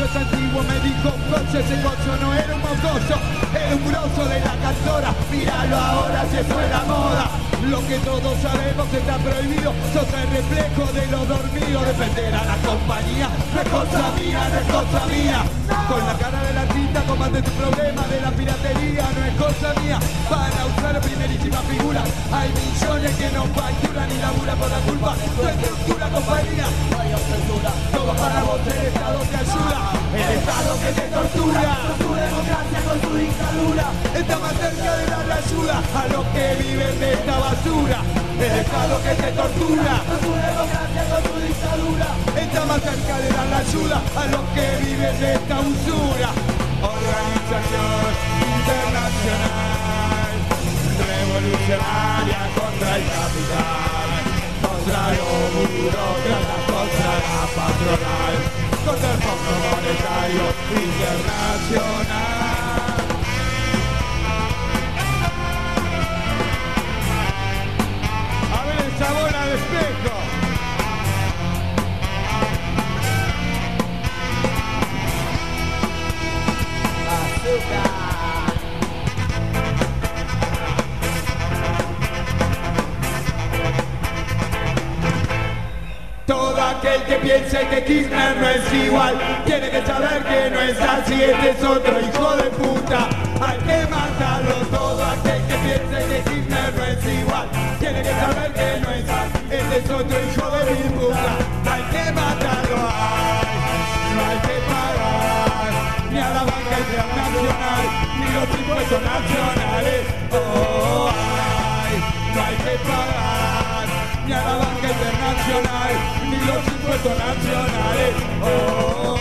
[SPEAKER 24] Es antiguo, me dijo Coche, ese cocho no era un mocoso, era un grosso de la cantora. Míralo ahora si eso es la moda. Lo que todos sabemos está prohibido, sos el reflejo de lo dormido. Defender a la compañía no es cosa mía, no es cosa mía. Con la cara de la tinta combate tu problema de la piratería, no es cosa mía. Para usar primerísima figura, hay millones que no facturan ni laburan por la culpa. Tu estructura, compañía, todo para vos, el Estado te ayuda, el Estado que te tortura. Con su democracia, con su dictadura, está más cerca de dar la ayuda a los que viven de esta basura. El Estado que te tortura. Su democracia, con su dictadura, cerca de dar la ayuda a los que viven de esta usura. Organización internacional, revolucionaria contra el capital, contra los burócratas, contra la patronal, contra el Fondo Monetario Internacional. bola de Todo aquel que piense que Kirchner no es igual. Tiene que saber que no es así, este es otro hijo de puta. Hay que matarlo. Todo aquel que piense que Kirchner no es igual. Así, este es otro hijo de puta. Hay que matarlo, ay, no hay que pagar ni a la banca internacional ni los impuestos nacionales. Oh, ay, no hay que pagar ni a la banca internacional ni los impuestos nacionales. Oh,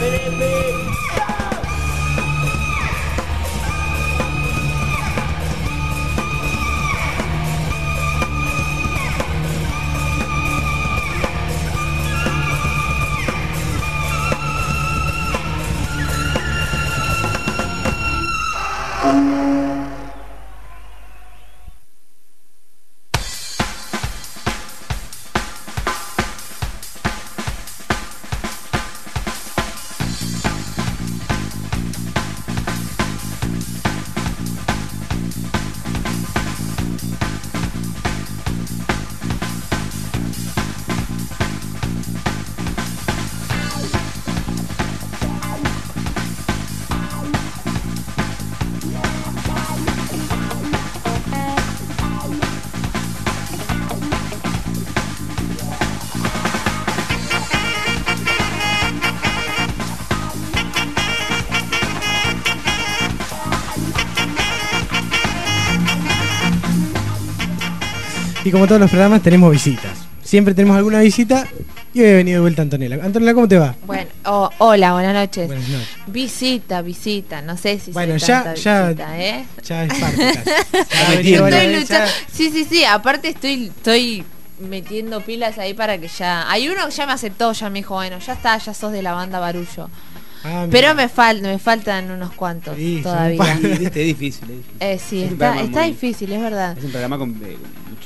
[SPEAKER 25] la
[SPEAKER 2] Y como todos los programas, tenemos visitas. Siempre tenemos alguna visita y hoy he venido de vuelta Antonella. Antonella, ¿cómo te va?
[SPEAKER 26] Bueno, oh, hola, buenas noches.
[SPEAKER 2] Buenas noches.
[SPEAKER 26] Visita, visita, no sé si
[SPEAKER 2] Bueno, ya- ya-
[SPEAKER 26] visita, ¿eh?
[SPEAKER 2] Ya es parte
[SPEAKER 26] Estoy luchando-
[SPEAKER 2] ya-
[SPEAKER 26] Sí, sí, sí, aparte estoy, estoy metiendo pilas ahí para que ya... Hay uno que ya me aceptó, ya me dijo, bueno, ya está, ya sos de la banda Barullo.
[SPEAKER 2] Ah.
[SPEAKER 26] Pero me, fal me faltan unos cuantos
[SPEAKER 3] Sí,
[SPEAKER 26] todavía.
[SPEAKER 3] es difícil, es difícil.
[SPEAKER 26] Eh, sí,
[SPEAKER 3] Es
[SPEAKER 26] está, está
[SPEAKER 3] muy-
[SPEAKER 26] difícil, es verdad.
[SPEAKER 3] Es un programa con eh,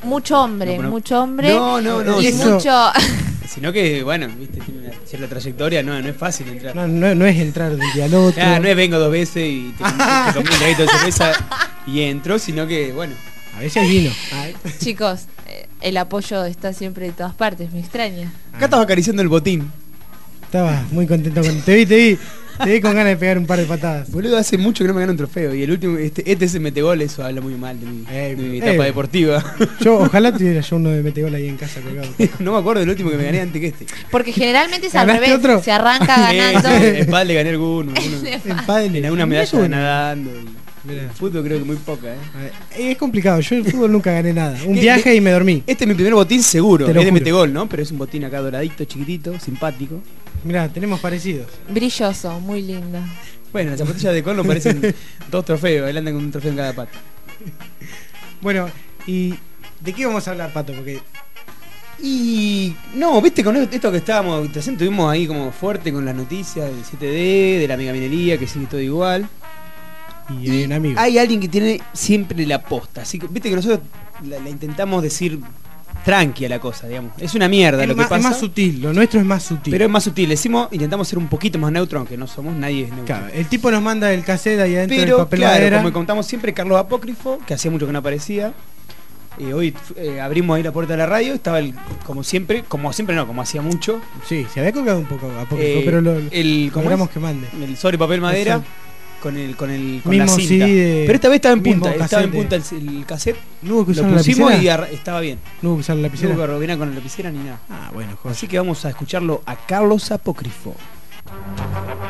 [SPEAKER 3] mucho,
[SPEAKER 26] hombre,
[SPEAKER 3] No, no.
[SPEAKER 26] mucho hombre.
[SPEAKER 3] No, no, no,
[SPEAKER 26] Y
[SPEAKER 3] eso-
[SPEAKER 26] mucho...
[SPEAKER 3] Sino que, bueno, viste, tiene una cierta trayectoria, no, no es fácil entrar.
[SPEAKER 2] No, no, no es entrar de un día al otro.
[SPEAKER 3] Ah, no es vengo dos veces y te, te comí un traguito de cerveza y entro, sino que, bueno.
[SPEAKER 2] A veces vino.
[SPEAKER 26] Chicos, eh, el apoyo está siempre de todas partes, me extraña.
[SPEAKER 3] Acá estaba acariciando el botín.
[SPEAKER 2] Estaba muy contento con. Te vi, te vi. Te con ganas de pegar un par de patadas.
[SPEAKER 3] Boludo, hace mucho que no me gano un trofeo y el último, este, este es el metegol, eso habla muy mal de mi, de mi etapa
[SPEAKER 2] eh.
[SPEAKER 3] deportiva.
[SPEAKER 2] Yo, ojalá tuviera yo uno de metegol ahí en casa colgado.
[SPEAKER 3] no me acuerdo del último que me gané antes que este.
[SPEAKER 26] Porque generalmente es al
[SPEAKER 2] ¿Ganaste
[SPEAKER 26] revés,
[SPEAKER 2] otro?
[SPEAKER 26] se arranca ganando.
[SPEAKER 3] en padre gané alguno. alguno.
[SPEAKER 2] En
[SPEAKER 3] alguna medalla nadando. y-
[SPEAKER 2] Mirá.
[SPEAKER 3] Fútbol creo que muy poca, ¿eh?
[SPEAKER 2] Eh, Es complicado, yo en fútbol nunca gané nada. Un viaje y me dormí.
[SPEAKER 3] Este es mi primer botín seguro.
[SPEAKER 2] Te
[SPEAKER 3] Es de metegol, ¿no? Pero es un botín acá doradito, chiquitito, simpático.
[SPEAKER 2] Mirá, tenemos parecidos.
[SPEAKER 26] Brilloso, muy lindo.
[SPEAKER 3] Bueno, las zapatillas de Corno parecen dos trofeos. Él anda con un trofeo en cada pata.
[SPEAKER 2] Bueno, ¿y de qué vamos a hablar, Pato? Porque
[SPEAKER 3] Y no, viste, con esto que estábamos, recién tuvimos ahí como fuerte con las noticias del 7D, de la megaminería, que sigue todo igual.
[SPEAKER 2] Y hay un amigo.
[SPEAKER 3] Hay alguien que tiene siempre la posta. Así que, viste que nosotros la, la intentamos decir tranqui a la cosa, digamos. Es una mierda
[SPEAKER 2] es,
[SPEAKER 3] lo que pasa.
[SPEAKER 2] es más sutil, lo nuestro es más sutil.
[SPEAKER 3] pero es más sutil. Decimos, intentamos ser un poquito más neutro, aunque no somos, nadie es neutro.
[SPEAKER 2] Claro, el tipo nos manda el cassette ahí adentro
[SPEAKER 3] Pero,
[SPEAKER 2] del papel
[SPEAKER 3] claro, como contamos siempre, Carlos Apócrifo, que hacía mucho que no aparecía. Eh, hoy eh, abrimos ahí la puerta de la radio, estaba el, como siempre, como siempre no, como hacía mucho.
[SPEAKER 2] Sí, se había colgado un poco Apócrifo,
[SPEAKER 3] Eh,
[SPEAKER 2] pero lo,
[SPEAKER 3] el, ¿cómo
[SPEAKER 2] logramos
[SPEAKER 3] es?
[SPEAKER 2] que mande.
[SPEAKER 3] El sobre papel madera. Con el con el con
[SPEAKER 2] Mismo
[SPEAKER 3] la cinta.
[SPEAKER 2] CD de-
[SPEAKER 3] Pero esta vez estaba en punta, estaba en punta el, el cassette.
[SPEAKER 2] ¿No hubo que usar
[SPEAKER 3] lo
[SPEAKER 2] la
[SPEAKER 3] pusimos y estaba bien.
[SPEAKER 2] No hubo que usar la
[SPEAKER 3] No
[SPEAKER 2] lapicera.
[SPEAKER 3] hubo que rebobinar con la lapicera ni nada.
[SPEAKER 2] Ah, bueno, joder.
[SPEAKER 3] Así que vamos a escucharlo a Carlos Apócrifo.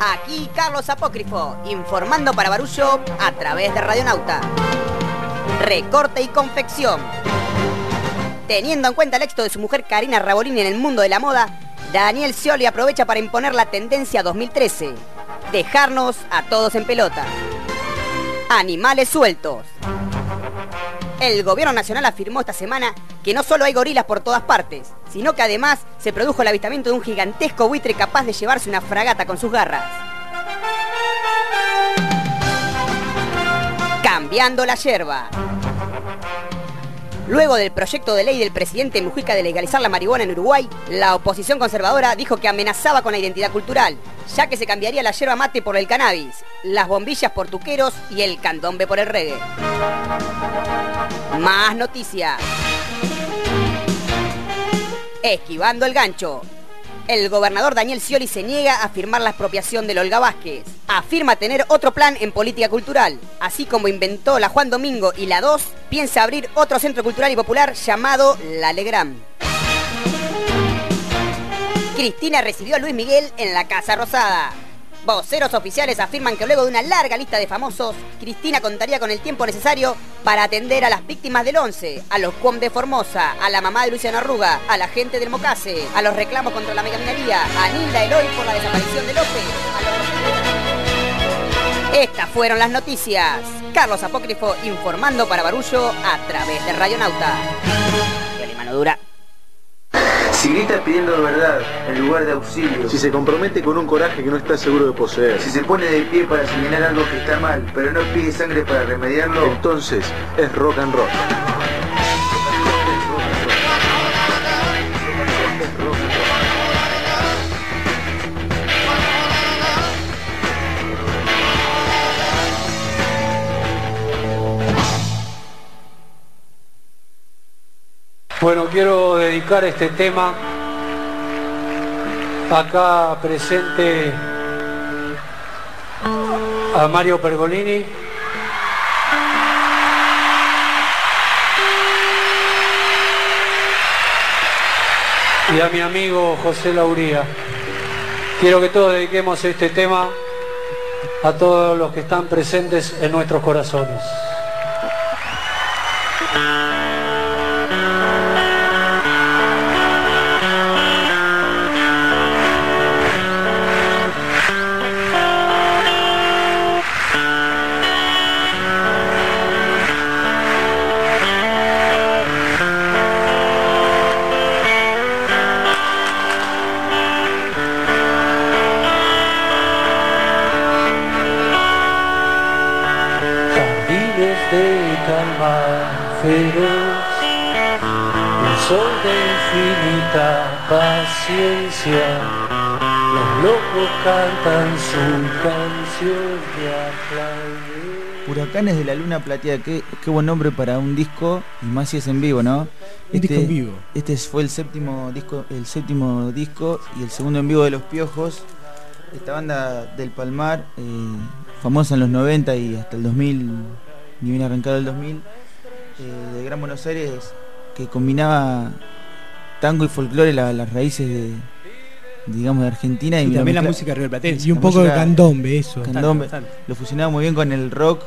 [SPEAKER 27] Aquí Carlos Apócrifo, informando para Barullo a través de Radionauta. Recorte y confección. Teniendo en cuenta el éxito de su mujer Karina Rabolini en el mundo de la moda, Daniel Scioli aprovecha para imponer la tendencia 2013. Dejarnos a todos en pelota. Animales sueltos. El gobierno nacional afirmó esta semana que no solo hay gorilas por todas partes, sino que además se produjo el avistamiento de un gigantesco buitre capaz de llevarse una fragata con sus garras. Cambiando la yerba. Luego del proyecto de ley del presidente Mujica de legalizar la marihuana en Uruguay, la oposición conservadora dijo que amenazaba con la identidad cultural, ya que se cambiaría la yerba mate por el cannabis, las bombillas por tuqueros y el candombe por el reggae. Más noticias. Esquivando el gancho. El gobernador Daniel Scioli se niega a firmar la expropiación del Olga Vázquez. Afirma tener otro plan en política cultural. Así como inventó la Juan Domingo y la 2, piensa abrir otro centro cultural y popular llamado La Legram. Cristina recibió a Luis Miguel en la Casa Rosada. Voceros oficiales afirman que luego de una larga lista de famosos, Cristina contaría con el tiempo necesario para atender a las víctimas del 11, a los CUOM de Formosa, a la mamá de Luciano Arruga, a la gente del Mocase, a los reclamos contra la megaminería, a Nilda Eloy por la desaparición de López. Estas fueron las noticias. Carlos Apócrifo informando para Barullo a través de Radionauta. Mano.
[SPEAKER 4] Si grita pidiendo verdad en lugar de auxilio.
[SPEAKER 28] Si se compromete con un coraje que no está seguro de poseer.
[SPEAKER 4] Si se pone de pie para señalar algo que está mal, pero no pide sangre para remediarlo.
[SPEAKER 28] Entonces es rock and roll.
[SPEAKER 29] Bueno, quiero dedicar este tema acá presente a Mario Pergolini. Y a mi amigo José Lauría. Quiero que todos dediquemos este tema a todos los que están presentes en nuestros corazones. De calma feroz, un sol de infinita paciencia, los locos cantan su canción de aplaudir.
[SPEAKER 4] Huracanes de la Luna Plateada, qué, qué buen nombre para un disco, y más si es en vivo, ¿no?
[SPEAKER 2] Un disco en vivo.
[SPEAKER 4] Este fue el séptimo disco, el séptimo disco y el segundo en vivo de Los Piojos. Esta banda del Palmar, eh, famosa en los 90 y hasta el 2000, ni bien arrancado el 2000, eh, de Gran Buenos Aires, que combinaba tango y folclore, la- las raíces de, digamos, de Argentina
[SPEAKER 3] Y
[SPEAKER 4] lo
[SPEAKER 3] también la música rioplatense.
[SPEAKER 2] Y un poco de candombe, eso.
[SPEAKER 4] candombe.
[SPEAKER 3] Bastante,
[SPEAKER 4] Lo fusionaba muy bien con el rock,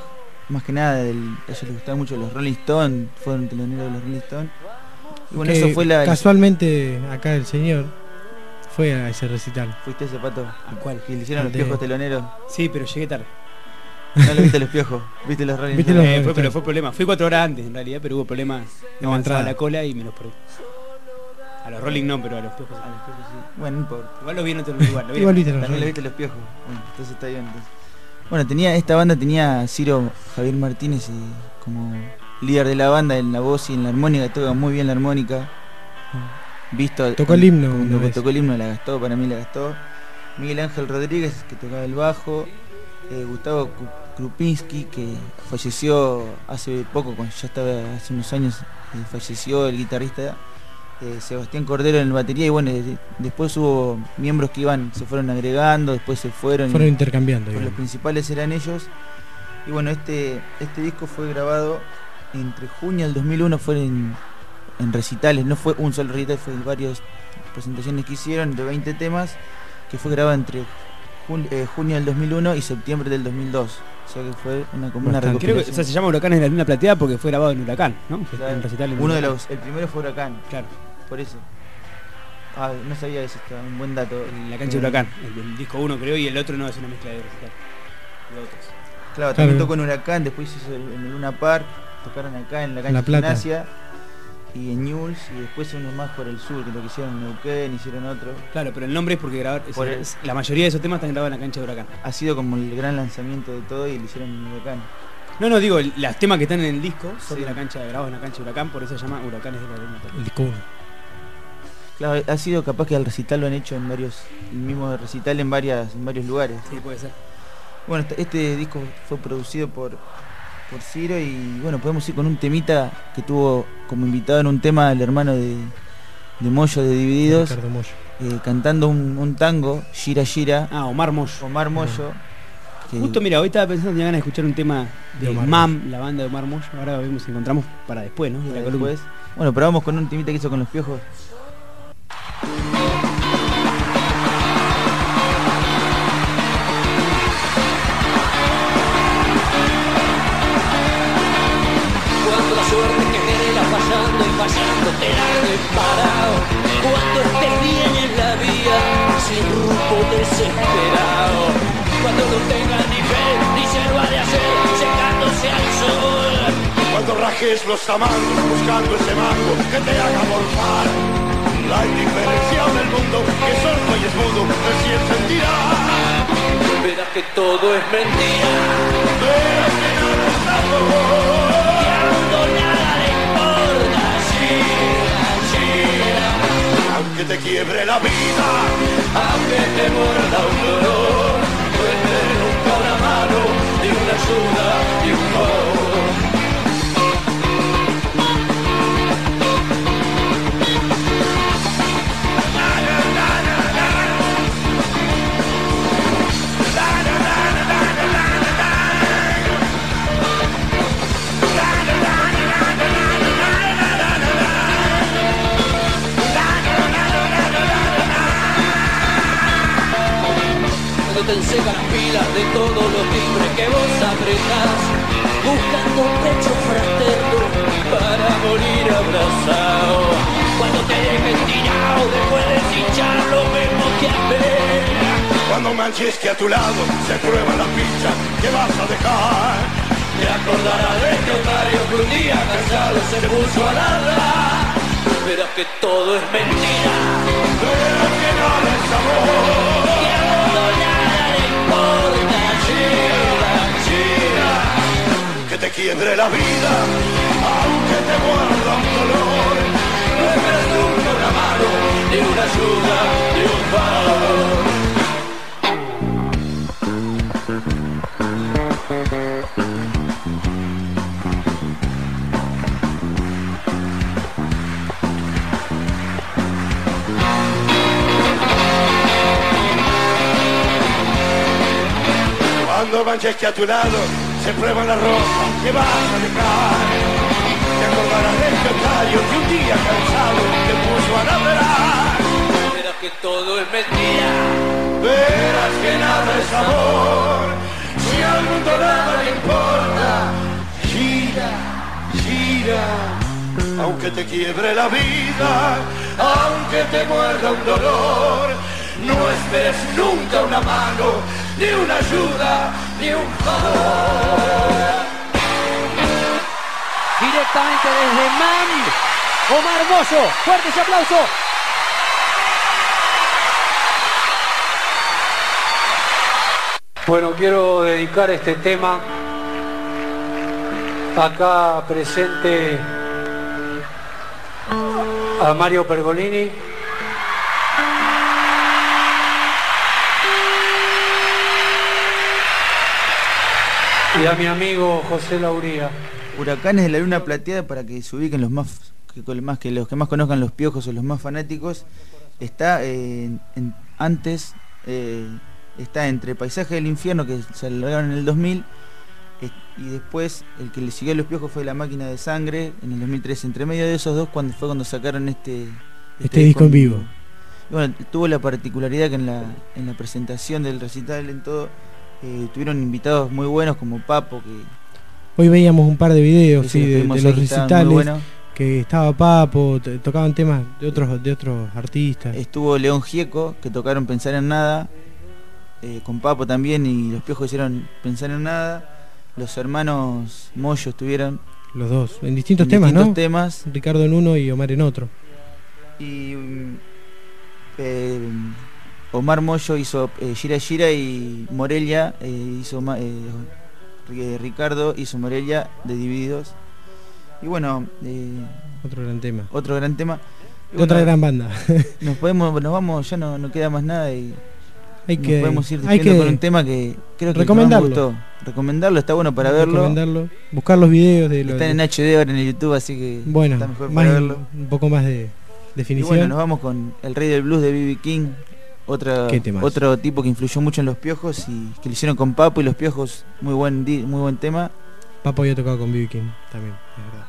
[SPEAKER 4] más que nada, del, a ellos les gustaba mucho los Rolling Stones, fueron teloneros de los Rolling Stones. Y bueno,
[SPEAKER 2] Que
[SPEAKER 4] eso fue la...
[SPEAKER 2] Casualmente, acá el señor fue a ese recital.
[SPEAKER 4] ¿Fuiste ese pato?
[SPEAKER 3] ¿A cuál?
[SPEAKER 4] Que le hicieron los piojos teloneros.
[SPEAKER 3] Sí, pero llegué tarde.
[SPEAKER 4] No lo viste los piojos, viste los Rolling
[SPEAKER 2] ¿Viste
[SPEAKER 4] Stones.
[SPEAKER 2] los-
[SPEAKER 3] Eh, fue, pero fue problema. Fui cuatro horas antes en realidad, pero hubo problemas. No avanzaba la cola y me los perdí. A los Rolling no, pero a los piojos.
[SPEAKER 4] A los piojos sí. Bueno, no importa.
[SPEAKER 3] Igual los vi en otro lugar. lo vi
[SPEAKER 2] Igual viste los
[SPEAKER 4] También le
[SPEAKER 2] Rolling.
[SPEAKER 4] viste los piojos. Bueno, entonces está bien. entonces. Bueno, tenía esta banda tenía Ciro Javier Martínez y como líder de la banda en la voz y en la armónica, toca muy bien la armónica. Visto
[SPEAKER 2] Tocó el himno
[SPEAKER 4] cuando
[SPEAKER 2] vez.
[SPEAKER 4] tocó el himno la gastó, para mí la gastó. Miguel Ángel Rodríguez que tocaba el bajo, eh, Gustavo Krupinski que falleció hace poco, ya estaba hace unos años, eh, falleció el guitarrista eh, Sebastián Cordero en batería y bueno, de- después hubo miembros que iban, se fueron agregando, después se fueron.
[SPEAKER 2] Fueron intercambiando.
[SPEAKER 4] los principales eran ellos. Y bueno, este, este disco fue grabado entre junio del 2001, fue en, en recitales, no fue un solo recital, fue varias presentaciones que hicieron de 20 temas, que fue grabado entre jun- eh, junio del 2001 y septiembre del 2002. O sea que fue una, como una
[SPEAKER 2] Bastante.
[SPEAKER 3] Creo que o sea, se llama Huracanes de la Luna Plateada porque fue grabado en Huracán, ¿no? Fue
[SPEAKER 4] Claro,
[SPEAKER 3] en recital en
[SPEAKER 4] Uno de los, el primero fue Huracán,
[SPEAKER 3] Claro,
[SPEAKER 4] por eso. Ah, no sabía eso, está un buen dato.
[SPEAKER 3] en la cancha de Huracán. El, disco uno creo y el otro no es una mezcla de recital. De otros.
[SPEAKER 4] Claro, también
[SPEAKER 2] Claro.
[SPEAKER 4] tocó en Huracán, después hizo el- en el Luna Park, tocaron acá en la cancha
[SPEAKER 2] La
[SPEAKER 4] de
[SPEAKER 2] Plata.
[SPEAKER 4] gimnasia y en Newell's y después unos más por el sur, que lo que hicieron en Neuquén, hicieron otro.
[SPEAKER 3] Claro, pero el nombre es porque grabar,
[SPEAKER 4] Por el-
[SPEAKER 3] la mayoría de esos temas están grabados en la cancha de Huracán.
[SPEAKER 4] Ha sido como el gran lanzamiento de todo y lo hicieron en Huracán.
[SPEAKER 3] No, no, digo, los temas que están en el disco son de la cancha de grabados en la cancha de Huracán, por eso se llama Huracanes de la Arena.
[SPEAKER 2] El disco uno.
[SPEAKER 4] Claro, ha sido capaz que al recital lo han hecho en varios, el mismo recital en varias, en varios lugares.
[SPEAKER 3] Sí, puede ser.
[SPEAKER 4] Bueno, este, este disco fue producido por, por Ciro y bueno, podemos ir con un temita que tuvo como invitado en un tema el hermano de, de Moyo de Divididos,
[SPEAKER 2] Ricardo Moyo.
[SPEAKER 4] eh, cantando un, un tango, Gira Gira.
[SPEAKER 3] Ah, Omar Moyo.
[SPEAKER 4] Omar Moyo. que-
[SPEAKER 3] Justo, mira, hoy estaba pensando, tenía ganas de escuchar un tema de,
[SPEAKER 4] De
[SPEAKER 3] MAM, la banda de Omar Moyo. Ahora vemos si encontramos para después, ¿no? De la
[SPEAKER 4] después. Bueno, pero vamos con un temita que hizo con los piojos.
[SPEAKER 30] Parado. Cuando estés bien en la vía, sin rumbo desesperado. Cuando no tengas ni fe ni yerba de hacer, secándose al sol.
[SPEAKER 7] Cuando rajes los tamaños buscando ese mango que te haga morfar. La indiferencia del mundo que sordo y es mudo recién sentirá.
[SPEAKER 30] Verás que todo es mentira.
[SPEAKER 7] Verás que nada es amor. Aunque te quiebre la vida,
[SPEAKER 30] Aunque te muerda un dolor, tener nunca una mano, ni una ayuda, ni un favor. Cuando te ensecan las pilas de todos los timbres que vos apretás, buscando un pecho fraterno para morir abrazado. Cuando te dejen tirado después de hinchar lo mismo que a
[SPEAKER 7] cuando manches que a tu lado se prueba la pincha que vas a dejar.
[SPEAKER 30] Te acordarás de que Mario que un día cansado se puso a nadar. Verás que todo es mentira.
[SPEAKER 7] Verás que nada es amor.
[SPEAKER 30] Que a todo nada le importa. Gira, gira.
[SPEAKER 7] Que te quiebre la vida, aunque te muerda un dolor.
[SPEAKER 30] No esperes nunca una mano, ni una ayuda, ni un favor.
[SPEAKER 7] Cuando manches que a tu lado se prueba la ropa que vas a dejar. Te acordarás del cantario que un día cansado te puso a navegar.
[SPEAKER 30] Verás que todo es mentira.
[SPEAKER 7] Verás que nada es amor. Si al mundo nada le importa, gira, gira. Aunque te quiebre la vida, aunque te muerda un dolor, no esperes nunca una mano, ni una ayuda, ni un favor.
[SPEAKER 31] Directamente desde MAM, Omar Mozo. Fuerte ese aplauso.
[SPEAKER 29] Bueno, quiero dedicar este tema acá presente a Mario Pergolini. Y a mi amigo José Lauría.
[SPEAKER 4] Huracanes de la Luna Plateada para que se ubiquen los más que, más que los que más conozcan los piojos o los más fanáticos está eh, en- antes eh, está entre Paisaje del Infierno que se largaron en el 2000 eh, y después el que le siguió a los piojos fue La Máquina de Sangre en el 2003 entre medio de esos dos cuando fue cuando sacaron este
[SPEAKER 2] Este disco en vivo.
[SPEAKER 4] Y bueno, tuvo la particularidad que en la, en la presentación del recital en todo eh, tuvieron invitados muy buenos como Papo que
[SPEAKER 2] Hoy veíamos un par de videos
[SPEAKER 4] Sí,
[SPEAKER 2] de, los recitales que estaba Papo, tocaban temas de otros de otros artistas.
[SPEAKER 4] Estuvo León Gieco, que tocaron Pensar en Nada, eh, con Papo también, y los piojos hicieron Pensar en Nada. Los hermanos Moyo estuvieron.
[SPEAKER 2] Los dos, en distintos
[SPEAKER 4] en
[SPEAKER 2] temas,
[SPEAKER 4] distintos
[SPEAKER 2] ¿no?
[SPEAKER 4] temas.
[SPEAKER 2] Ricardo en uno y Omar en otro.
[SPEAKER 4] Y mm, eh, Omar Moyo hizo eh, Gira Gira y Morelia eh, hizo eh, eh, Ricardo y su Morelia de Divididos. Y bueno,
[SPEAKER 2] Otro gran tema.
[SPEAKER 4] otro gran tema. Y
[SPEAKER 2] otra
[SPEAKER 4] bueno,
[SPEAKER 2] gran banda.
[SPEAKER 4] Nos podemos, nos vamos, ya no, no queda más nada y
[SPEAKER 2] Hay
[SPEAKER 4] nos
[SPEAKER 2] que-
[SPEAKER 4] podemos ir
[SPEAKER 2] hay que
[SPEAKER 4] con un tema que creo que
[SPEAKER 2] recomendarlo.
[SPEAKER 4] gustó. Recomendarlo, está bueno para verlo.
[SPEAKER 2] Recomendarlo. Buscar los videos de los.
[SPEAKER 4] Están en HD ahora en el YouTube, así que
[SPEAKER 2] Bueno,
[SPEAKER 4] está mejor
[SPEAKER 2] más,
[SPEAKER 4] para verlo.
[SPEAKER 2] un poco más de
[SPEAKER 4] Y
[SPEAKER 2] definición.
[SPEAKER 4] bueno, nos vamos con el rey del blues de B.B. King, otra, otro tipo que influyó mucho en los piojos y que lo hicieron con Papo y los piojos, muy buen, muy buen tema.
[SPEAKER 2] Papo había tocado con B.B. King también, es verdad.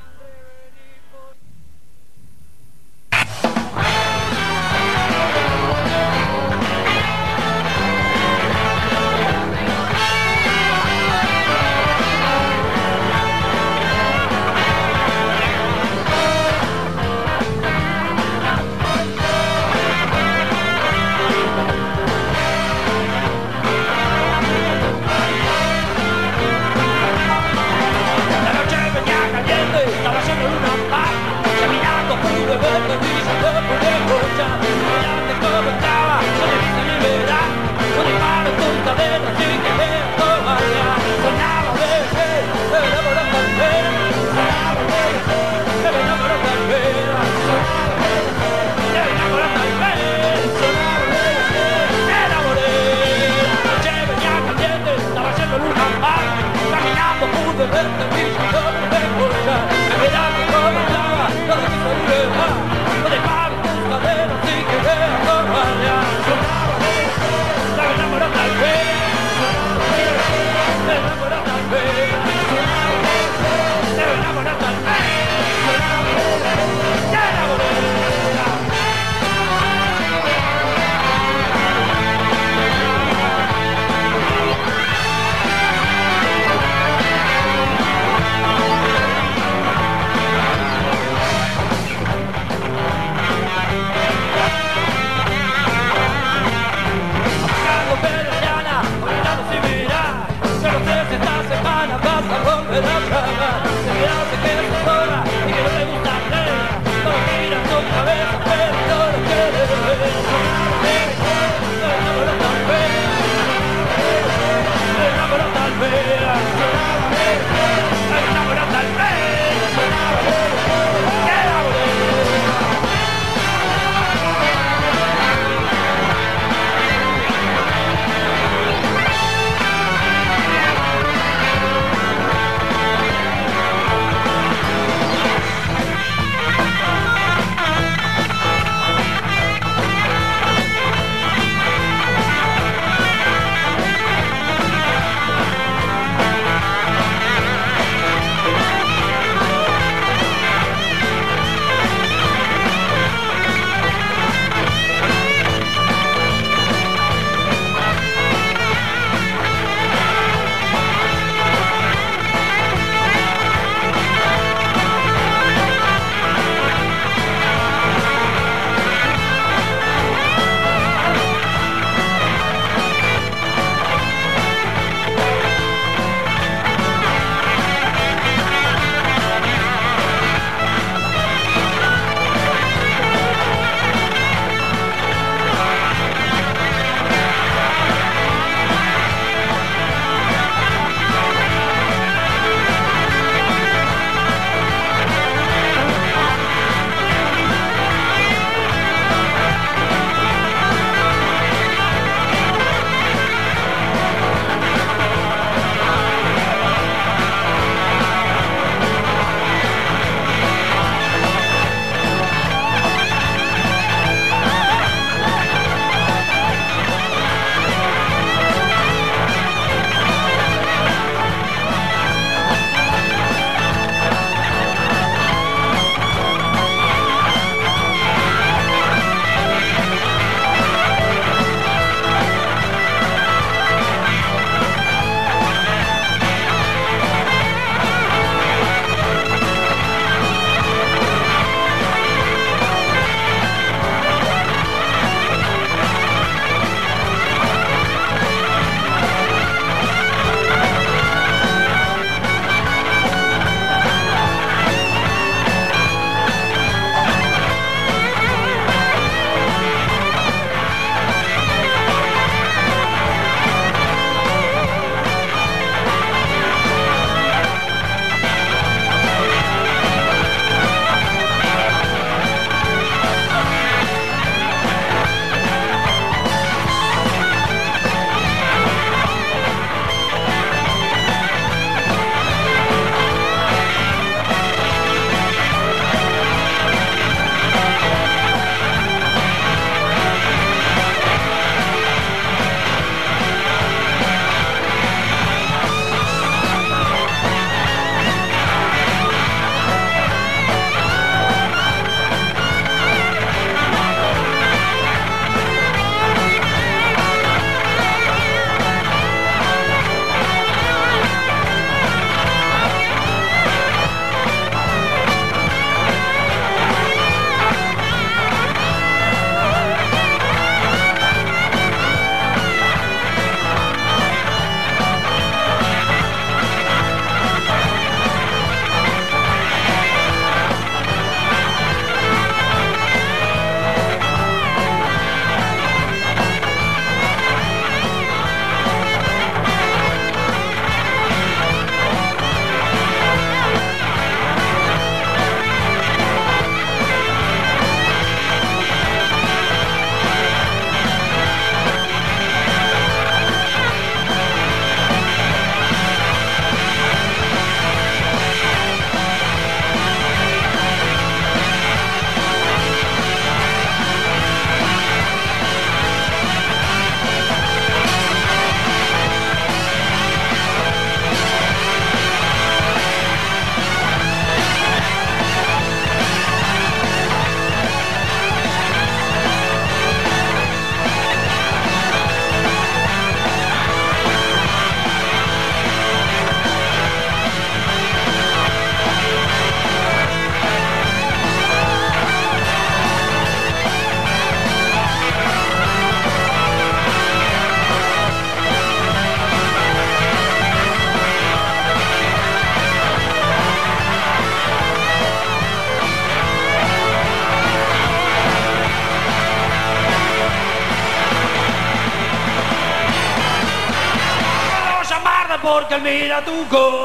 [SPEAKER 7] Mira tu coda.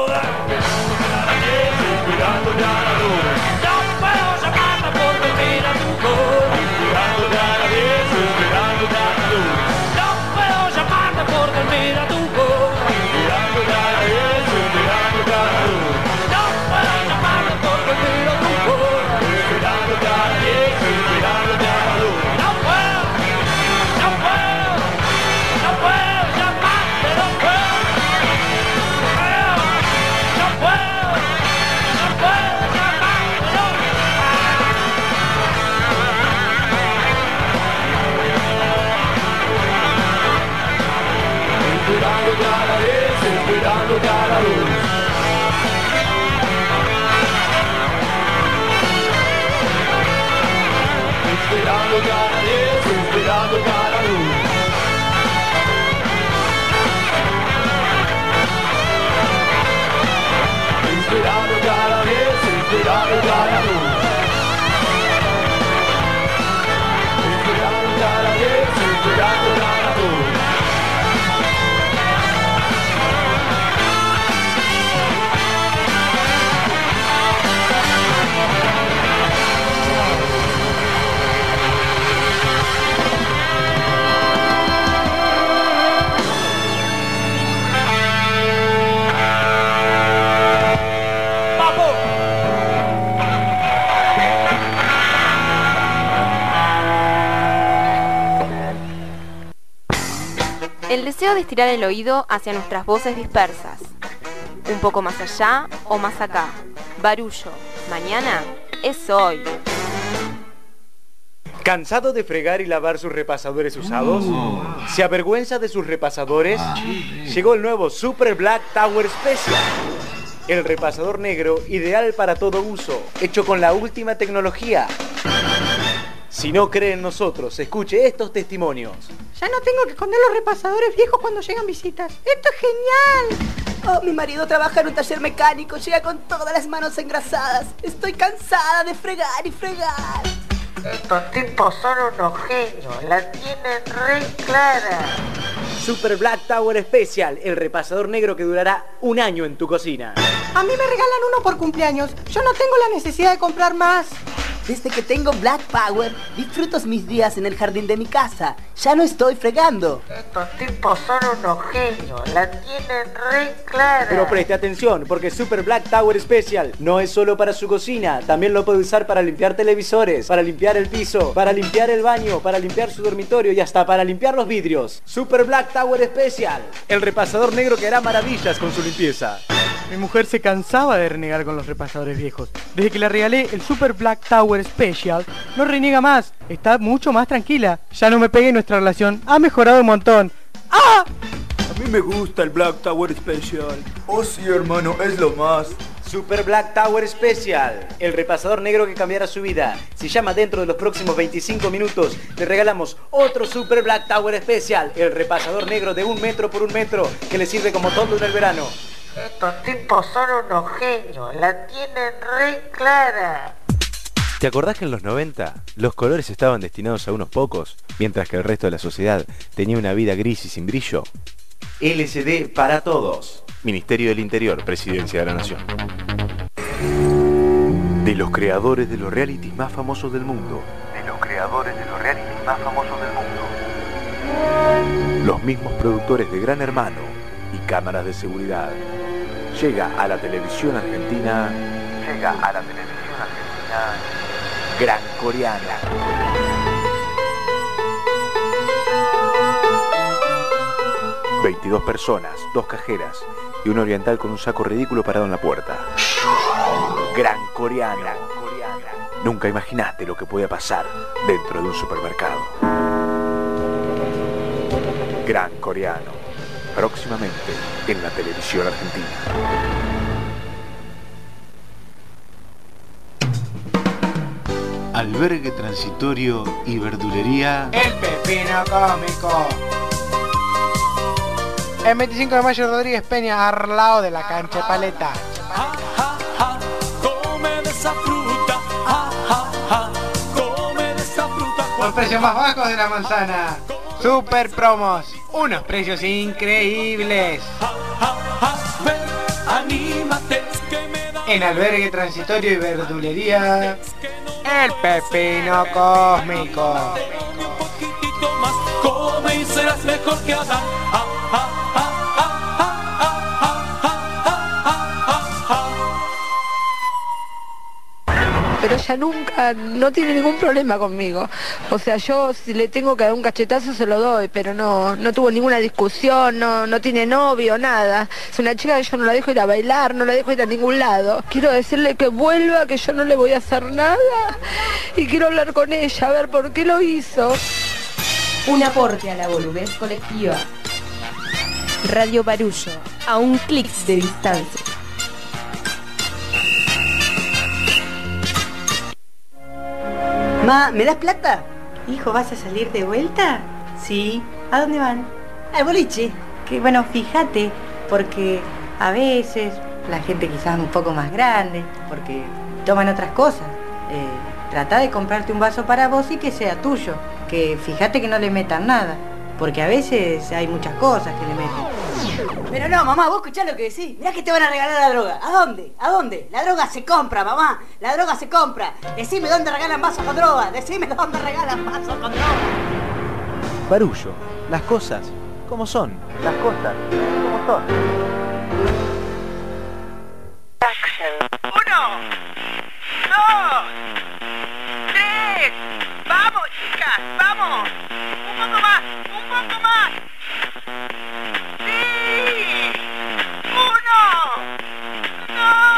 [SPEAKER 7] Esperando cada
[SPEAKER 1] deseo de estirar el oído hacia nuestras voces dispersas. Un poco más allá o más acá. Barullo. Mañana es hoy.
[SPEAKER 17] ¿Cansado de fregar y lavar sus repasadores usados? ¿Se avergüenza de sus repasadores? Llegó el nuevo Super Black Tower Special. El repasador negro ideal para todo uso, hecho con la última tecnología. Si no cree en nosotros, escuche estos testimonios.
[SPEAKER 32] Ya no tengo que esconder los repasadores viejos cuando llegan visitas. ¡Esto es genial!
[SPEAKER 27] Oh, mi marido trabaja en un taller mecánico, llega con todas las manos engrasadas. Estoy cansada de fregar y fregar.
[SPEAKER 25] Estos tipos son unos genios, la tienen re clara.
[SPEAKER 17] Super Black Tower Special, el repasador negro que durará un año en tu cocina.
[SPEAKER 32] A mí me regalan uno por cumpleaños. Yo no tengo la necesidad de comprar más.
[SPEAKER 27] Desde que tengo Black Power, disfruto mis días en el jardín de mi casa. Ya no estoy fregando.
[SPEAKER 25] Estos tipos son unos genios, la tienen re clara.
[SPEAKER 17] Pero preste atención, porque Super Black Tower Special no es solo para su cocina, también lo puede usar para limpiar televisores, para limpiar el piso, para limpiar el baño, para limpiar su dormitorio y hasta para limpiar los vidrios. Super Black Tower Special, el repasador negro que hará maravillas con su limpieza.
[SPEAKER 2] Mi mujer se cansaba de renegar con los repasadores viejos. Desde que le regalé el Super Black Tower Special, no reniega más. Está mucho más tranquila. Ya no me pegué nuestra relación ha mejorado un montón. ¡Ah!
[SPEAKER 17] A mí me gusta el Black Tower Special. Oh sí, hermano, es lo más. Super Black Tower Special, el repasador negro que cambiará su vida. Si llama dentro de los próximos 25 minutos, le regalamos otro Super Black Tower Special, el repasador negro de un metro por un metro, que le sirve como todo en el verano.
[SPEAKER 25] Estos tipos son unos genios, la tienen re clara.
[SPEAKER 19] ¿Te acordás que en los 90 los colores estaban destinados a unos pocos, mientras que el resto de la sociedad tenía una vida gris y sin brillo? LCD para todos. Ministerio del Interior, Presidencia de la Nación. De los creadores de los realities más famosos del mundo.
[SPEAKER 20] De los creadores de los realities más famosos del mundo.
[SPEAKER 19] Los mismos productores de Gran Hermano y cámaras de seguridad. Llega a la televisión argentina.
[SPEAKER 20] Llega a la televisión argentina.
[SPEAKER 19] Gran Coreana. ...22 personas, dos cajeras... ...y un oriental con un saco ridículo parado en la puerta. Gran Coreana. Nunca imaginaste lo que podía pasar... ...dentro de un supermercado. Gran Coreano. Próximamente en la televisión argentina.
[SPEAKER 33] Albergue transitorio y verdulería.
[SPEAKER 18] El Pepino Cómico. El 25 de mayo Rodríguez Peña, al lado de la cancha de paleta.
[SPEAKER 7] Come de esa fruta, ja, ja, ja. Come de esa fruta.
[SPEAKER 18] Los precios más bajos de la manzana. Super promos. Unos precios increíbles.
[SPEAKER 7] Anímate,
[SPEAKER 18] En albergue transitorio y verdulería. El pepino cósmico.
[SPEAKER 7] Come y serás mejor que Adán. Ah, ah,
[SPEAKER 34] pero ella nunca, no tiene ningún problema conmigo. O sea, yo si le tengo que dar un cachetazo se lo doy, pero no, no tuvo ninguna discusión, no, no tiene novio, nada. Es una chica que yo no la dejo ir a bailar, no la dejo ir a ningún lado. Quiero decirle que vuelva, que yo no le voy a hacer nada y quiero hablar con ella, a ver por qué lo hizo.
[SPEAKER 1] Un aporte a la boludez colectiva. Radio Barullo, a un clic de distancia.
[SPEAKER 27] Ma, ¿me das plata?
[SPEAKER 32] Hijo, ¿vas a salir de vuelta? Sí. ¿A dónde van?
[SPEAKER 27] Al boliche.
[SPEAKER 32] Que bueno, fíjate, porque a veces la gente quizás un poco más grande, porque toman otras cosas. Eh, trata de comprarte un vaso para vos y que sea tuyo. Que fíjate que no le metan nada, porque a veces hay muchas cosas que le meten.
[SPEAKER 27] Pero no, mamá, vos escuchás lo que decís. Mirá que te van a regalar la droga. ¿A dónde? ¿A dónde? La droga se compra, mamá. La droga se compra. Decime dónde regalan vasos con droga. Decime dónde regalan vasos con droga.
[SPEAKER 19] Barullo, las cosas como son. Las cosas como son.
[SPEAKER 25] Uno, dos, tres. Vamos, chicas, vamos. Un poco más, un poco más.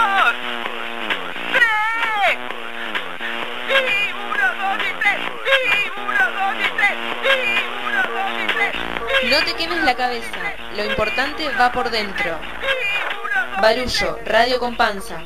[SPEAKER 25] Dos, tres. Uno, dos tres. Uno, dos tres. Uno, dos tres.
[SPEAKER 1] No te quemes la cabeza, lo importante va por dentro. Barullo, radio con panza.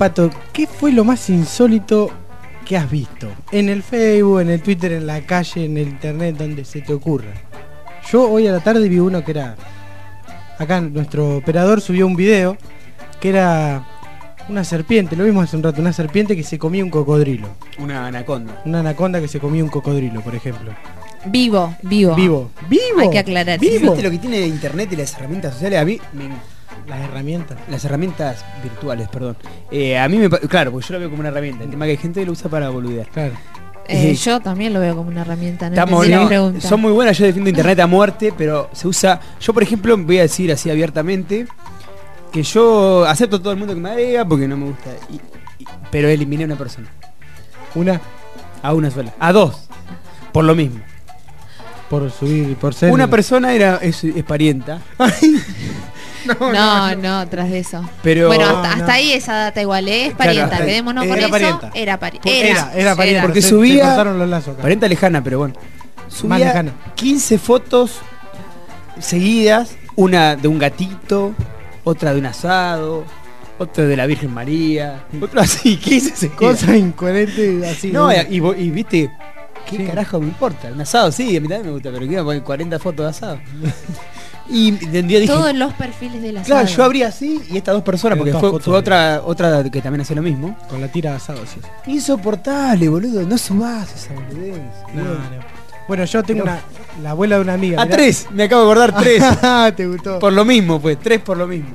[SPEAKER 2] Pato, ¿qué fue lo más insólito que has visto? En el Facebook, en el Twitter, en la calle, en el internet, donde se te ocurra. Yo hoy a la tarde vi uno que era. Acá nuestro operador subió un video que era una serpiente, lo vimos hace un rato, una serpiente que se comía un cocodrilo.
[SPEAKER 3] Una anaconda.
[SPEAKER 2] Una anaconda que se comía un cocodrilo, por ejemplo.
[SPEAKER 26] Vivo, vivo.
[SPEAKER 2] Vivo, vivo.
[SPEAKER 26] Hay que aclarar.
[SPEAKER 3] ¿Viste lo que tiene internet y las herramientas sociales? A mí me
[SPEAKER 2] Las herramientas.
[SPEAKER 3] Las herramientas virtuales, perdón. Eh, a mí me claro, porque yo lo veo como una herramienta. El tema que hay gente que lo usa para boludear.
[SPEAKER 2] Claro.
[SPEAKER 26] Eh, yo también lo veo como una herramienta. No
[SPEAKER 3] Estamos, no, son muy buenas, yo defiendo internet a muerte, pero se usa. Yo, por ejemplo, voy a decir así abiertamente que yo acepto a todo el mundo que me agrega porque no me gusta. y- y- pero eliminé a una persona.
[SPEAKER 2] Una.
[SPEAKER 3] A una sola. A dos. Por lo mismo.
[SPEAKER 2] Por subir, por ser.
[SPEAKER 3] Una persona era es, es parienta.
[SPEAKER 26] No, no, tras de eso.
[SPEAKER 3] Pero-
[SPEAKER 26] bueno, hasta,
[SPEAKER 3] No,
[SPEAKER 26] hasta
[SPEAKER 3] no.
[SPEAKER 26] ahí esa data igual ¿eh? es
[SPEAKER 3] Claro,
[SPEAKER 26] parienta.
[SPEAKER 3] ahí.
[SPEAKER 26] Quedémonos
[SPEAKER 3] Era
[SPEAKER 26] con eso.
[SPEAKER 3] parienta.
[SPEAKER 26] Era parienta.
[SPEAKER 3] Por-
[SPEAKER 26] Era,
[SPEAKER 2] era parienta.
[SPEAKER 3] Porque
[SPEAKER 2] Se- se
[SPEAKER 3] subía.
[SPEAKER 2] cortaron los lazos acá.
[SPEAKER 3] Parienta lejana, pero bueno.
[SPEAKER 2] Más
[SPEAKER 3] Subía
[SPEAKER 2] lejana.
[SPEAKER 3] 15 fotos seguidas. Una de un gatito, otra de un asado, otra de la Virgen María, otra así, 15 seguidas.
[SPEAKER 2] Cosa incoherente así.
[SPEAKER 3] No, y, y y viste, ¿qué carajo me importa? Un asado, sí, a mí también me gusta, pero que iba a poner 40 fotos de asado. y de un día dije,
[SPEAKER 26] Todos los perfiles de la
[SPEAKER 3] claro, yo abría así y estas dos personas,
[SPEAKER 2] Eran
[SPEAKER 3] porque fue,
[SPEAKER 2] fotos
[SPEAKER 3] fue otra, otra que también hacía lo mismo.
[SPEAKER 2] Con la tira de asado, sí.
[SPEAKER 3] Insoportable, boludo, no subás esa boludez.
[SPEAKER 2] No. Bueno, yo tengo una. La abuela de una amiga.
[SPEAKER 3] A
[SPEAKER 2] mirá.
[SPEAKER 3] tres, me acabo de acordar tres.
[SPEAKER 2] ¿Te gustó?
[SPEAKER 3] por lo mismo, pues, tres por lo mismo.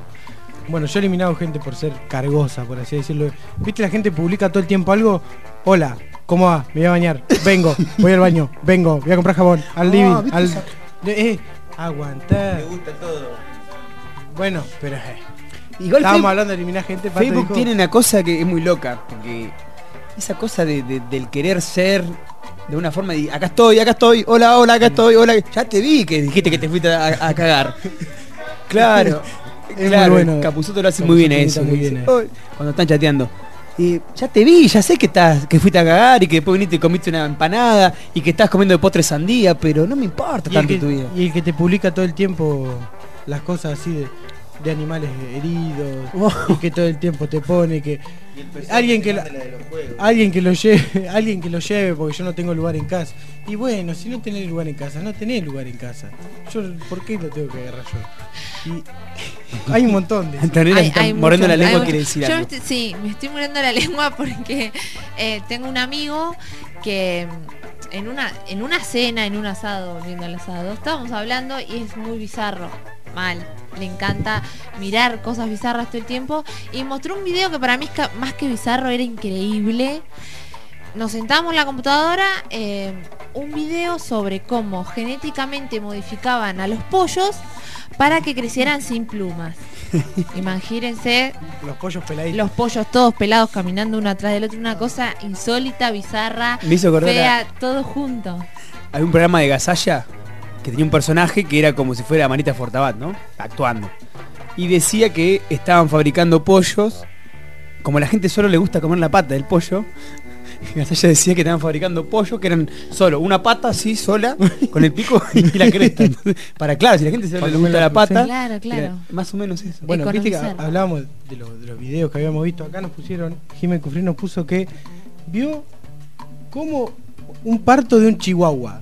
[SPEAKER 2] Bueno, yo he eliminado gente por ser cargosa, por así decirlo. ¿Viste la gente publica todo el tiempo algo? Hola, ¿cómo va? Me voy a bañar. Vengo, voy al baño. Vengo, voy a comprar jabón. Al
[SPEAKER 3] Ah,
[SPEAKER 2] living.
[SPEAKER 3] ¿viste
[SPEAKER 2] al... Eh, aguantar.
[SPEAKER 4] gusta todo.
[SPEAKER 2] Bueno, pero... eh,
[SPEAKER 3] Igual
[SPEAKER 2] Estábamos
[SPEAKER 3] Facebook-
[SPEAKER 2] hablando de eliminar gente. Pato
[SPEAKER 3] Facebook
[SPEAKER 2] dijo-
[SPEAKER 3] tiene una cosa que es muy loca, porque esa cosa de, de- del querer ser de una forma de acá estoy, acá estoy, hola, hola, acá estoy, hola, ya te vi que dijiste que te fuiste a, a cagar. Claro,
[SPEAKER 2] Es
[SPEAKER 3] claro,
[SPEAKER 2] bueno.
[SPEAKER 3] Capuzoto lo hace muy bien eso.
[SPEAKER 2] muy bien
[SPEAKER 3] cuando están chateando. Y ya te vi, ya sé que estás, que fuiste a cagar y que después viniste y comiste una empanada y que estás comiendo de postre sandía, pero no me importa tanto
[SPEAKER 2] que,
[SPEAKER 3] tu vida.
[SPEAKER 2] y el que te publica todo el tiempo las cosas así de, de animales heridos
[SPEAKER 3] Oh.
[SPEAKER 2] y que todo el tiempo te pone que alguien que la- alguien que lo lleve alguien que lo lleve porque yo no tengo lugar en casa y bueno si no tenés lugar en casa no tenés lugar en casa yo por qué lo tengo que agarrar yo y hay un montón de
[SPEAKER 3] Antonella se está mordiendo
[SPEAKER 26] mucho-
[SPEAKER 3] la lengua, quiere decir
[SPEAKER 26] yo me
[SPEAKER 3] algo.
[SPEAKER 26] estoy- sí, me estoy muriendo la lengua porque eh, tengo un amigo que mm, en una, en una cena, en un asado, volviendo al asado, estábamos hablando y es muy bizarro. Mal. Le encanta mirar cosas bizarras todo el tiempo. Y mostró un video que para mí, más que bizarro, era increíble. Nos sentamos en la computadora, eh, un video sobre cómo genéticamente modificaban a los pollos para que crecieran sin plumas. Imagínense
[SPEAKER 2] los pollos peladitos
[SPEAKER 26] los pollos todos pelados caminando uno atrás del otro, una cosa insólita, bizarra,
[SPEAKER 3] Me hizo
[SPEAKER 26] fea, todo junto.
[SPEAKER 3] Hay un programa de Gasalla que tenía un personaje que era como si fuera Manita Fortabat, ¿no? Actuando. Y decía que estaban fabricando pollos. Como a la gente solo le gusta comer la pata del pollo, Gasalla decía que estaban fabricando pollos que eran solo una pata así, sola, con el pico y la cresta. Entonces, para claro, si la gente
[SPEAKER 2] Para
[SPEAKER 3] le gusta la
[SPEAKER 2] la-
[SPEAKER 3] pata.
[SPEAKER 26] Claro, claro.
[SPEAKER 3] más o menos eso.
[SPEAKER 2] Bueno, viste que hablábamos de, los- de los videos que habíamos visto acá, nos pusieron, Jiménez Cufré nos puso que vio como un parto de un chihuahua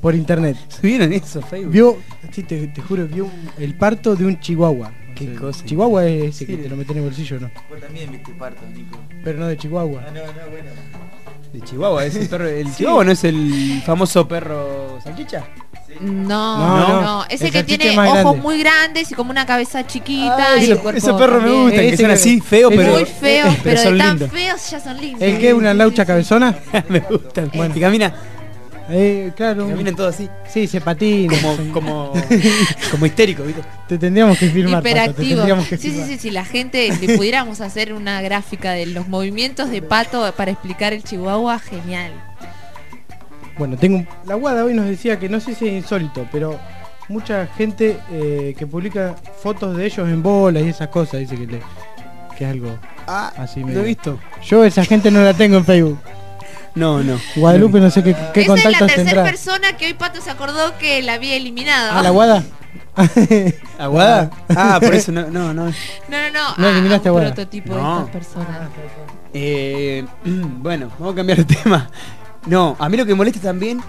[SPEAKER 2] por internet.
[SPEAKER 3] ¿Subieron eso, Facebook?
[SPEAKER 2] Vio, sí, te, te juro, vio el parto de un chihuahua.
[SPEAKER 3] Qué cosa.
[SPEAKER 2] Chihuahua es ese
[SPEAKER 3] Sí.
[SPEAKER 2] que te lo meten en el bolsillo, ¿no?
[SPEAKER 4] Vos también viste parto, Nico.
[SPEAKER 2] Pero no de Chihuahua.
[SPEAKER 4] Ah, no, no, bueno.
[SPEAKER 3] De Chihuahua, es el perro. El
[SPEAKER 4] Sí.
[SPEAKER 3] Chihuahua no es el famoso perro salchicha.
[SPEAKER 4] Sí.
[SPEAKER 26] No,
[SPEAKER 2] No,
[SPEAKER 26] no,
[SPEAKER 2] no.
[SPEAKER 26] Ese
[SPEAKER 2] El
[SPEAKER 26] que tiene
[SPEAKER 2] es
[SPEAKER 26] ojos
[SPEAKER 2] grande.
[SPEAKER 26] muy grandes y como una cabeza chiquita.
[SPEAKER 3] Ay,
[SPEAKER 26] y el
[SPEAKER 3] ese-
[SPEAKER 26] cuerpo
[SPEAKER 3] esos perros me gustan, que
[SPEAKER 2] Ese
[SPEAKER 3] son así, feos, pero.
[SPEAKER 26] Muy feos, pero,
[SPEAKER 3] son
[SPEAKER 26] tan
[SPEAKER 3] lindos.
[SPEAKER 26] feos ya son lindos.
[SPEAKER 2] ¿El que una laucha cabezona?
[SPEAKER 3] me gustan. Y camina,
[SPEAKER 2] Eh, claro.
[SPEAKER 3] todos así.
[SPEAKER 2] Sí, se patina.
[SPEAKER 3] Como, como, como histérico, ¿viste?
[SPEAKER 2] Te tendríamos que filmar. Pato, te
[SPEAKER 26] Hiperactivo.
[SPEAKER 2] tendríamos que
[SPEAKER 26] Sí, sí, sí, si la gente le pudiéramos hacer una gráfica de los movimientos de pato para explicar el chihuahua, genial.
[SPEAKER 2] Bueno, tengo un- la guada hoy nos decía que no sé si es insólito, pero mucha gente eh, que publica fotos de ellos en bolas y esas cosas dice que, le- que es algo así
[SPEAKER 3] ¿Lo
[SPEAKER 2] medio.
[SPEAKER 3] he visto?
[SPEAKER 2] Yo esa gente no la tengo en Facebook.
[SPEAKER 3] No, no.
[SPEAKER 2] Guadalupe no sé qué, qué
[SPEAKER 26] Esa es la tercera
[SPEAKER 2] tendrá.
[SPEAKER 26] persona que hoy Pato se acordó que la había eliminado.
[SPEAKER 2] ¿Ah, la guada?
[SPEAKER 3] ¿Aguada? Ah, por eso no, no, no.
[SPEAKER 26] No, no, no.
[SPEAKER 2] No
[SPEAKER 26] a-
[SPEAKER 2] eliminaste
[SPEAKER 26] a un
[SPEAKER 2] Aguada.
[SPEAKER 26] prototipo
[SPEAKER 3] No.
[SPEAKER 26] de estas personas.
[SPEAKER 3] Eh, bueno, vamos a cambiar de tema. No, a mí lo que me molesta también,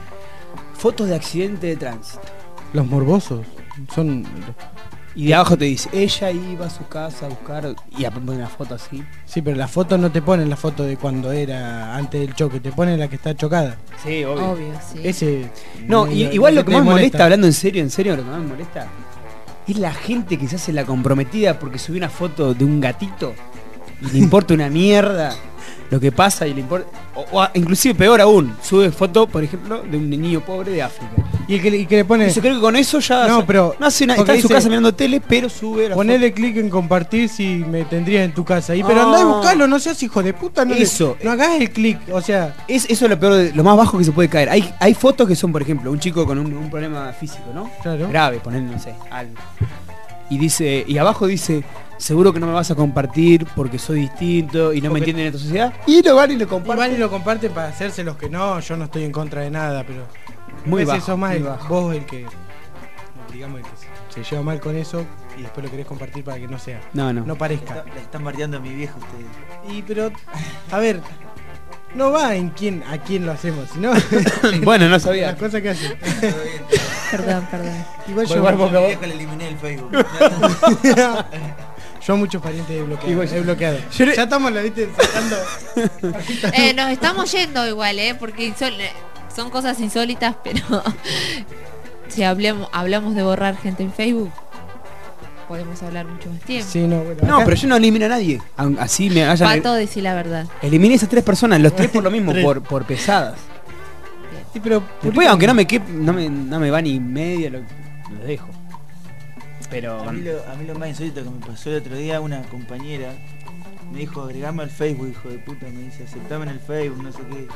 [SPEAKER 3] fotos de accidente de tránsito.
[SPEAKER 2] Los morbosos son.
[SPEAKER 3] Y de abajo te dice, ella iba a su casa a buscar y a poner una foto así.
[SPEAKER 2] Sí, pero la foto no te ponen la foto de cuando era antes del choque, te ponen la que está chocada.
[SPEAKER 3] Sí, obvio.
[SPEAKER 26] Obvio, sí.
[SPEAKER 2] Ese.
[SPEAKER 3] No, y- igual lo que más me molesta, hablando en serio, en serio, lo que más me molesta es la gente que se hace la comprometida porque subió una foto de un gatito y le importa una mierda lo que pasa y le importa. O, inclusive peor aún, sube foto, por ejemplo, de un niño pobre de África.
[SPEAKER 2] Y que, le- y que le pone.
[SPEAKER 3] Y se cree que con eso ya
[SPEAKER 2] No, pero-
[SPEAKER 3] no hace nada, está en su
[SPEAKER 2] dice-
[SPEAKER 3] casa mirando tele, pero sube la
[SPEAKER 2] Ponele clic en compartir si me tendrías en tu casa. Y pero
[SPEAKER 3] Ah.
[SPEAKER 2] andá y buscalo, no seas hijo de puta, no le-
[SPEAKER 3] Eso.
[SPEAKER 2] no hagas el clic, o sea,
[SPEAKER 3] Es, eso es lo peor, de- lo más bajo que se puede caer. Hay, hay fotos que son, por ejemplo, un chico con un, un problema físico, ¿no?
[SPEAKER 2] Claro.
[SPEAKER 3] Grave, poner, no sé, algo. Y dice, y abajo dice, seguro que no me vas a compartir porque soy distinto y no me entienden en esta sociedad. Y lo van y lo
[SPEAKER 2] y
[SPEAKER 3] comparten.
[SPEAKER 2] van y lo comparten para hacerse los que no, yo no estoy en contra de nada, pero
[SPEAKER 3] Muy bajo,
[SPEAKER 2] sos más
[SPEAKER 3] muy
[SPEAKER 2] el-
[SPEAKER 3] bajo.
[SPEAKER 2] vos el que digamos el que se, se lleva mal con eso y después lo querés compartir para que no sea,
[SPEAKER 3] No, no.
[SPEAKER 2] no parezca.
[SPEAKER 4] Le están bardeando a mi viejo ustedes.
[SPEAKER 2] Y pero a ver, no va en quién a quién lo hacemos, sino
[SPEAKER 3] Bueno, no sabía.
[SPEAKER 2] las cosas que hacen.
[SPEAKER 26] Perdón, perdón.
[SPEAKER 2] Igual
[SPEAKER 3] Voy
[SPEAKER 2] yo,
[SPEAKER 4] viejo le eliminé el Facebook.
[SPEAKER 2] yo a muchos parientes he bloqueado.
[SPEAKER 3] Igual-
[SPEAKER 2] he bloqueado.
[SPEAKER 3] Yo le-
[SPEAKER 2] Ya estamos la viste sacando
[SPEAKER 26] Eh, nos estamos yendo igual, ¿eh? Porque insol- son cosas insólitas, pero si hablamos, hablamos de borrar gente en Facebook, podemos hablar mucho más tiempo.
[SPEAKER 2] Sí, no, bueno,
[SPEAKER 3] No,
[SPEAKER 2] acá-
[SPEAKER 3] pero yo no elimino a nadie. Así me hayan.
[SPEAKER 26] Pato, decir la verdad.
[SPEAKER 3] Eliminé esas tres personas, los tres por lo mismo, por, por pesadas.
[SPEAKER 2] Sí, pero
[SPEAKER 3] Después, aunque no me, quep- no me, no me va ni media, lo, lo dejo. Pero.
[SPEAKER 4] A mí, lo, a mí lo más insólito que me pasó el otro día, una compañera me dijo, agregame al Facebook, hijo de puta, me dice, aceptame en el Facebook, no sé qué.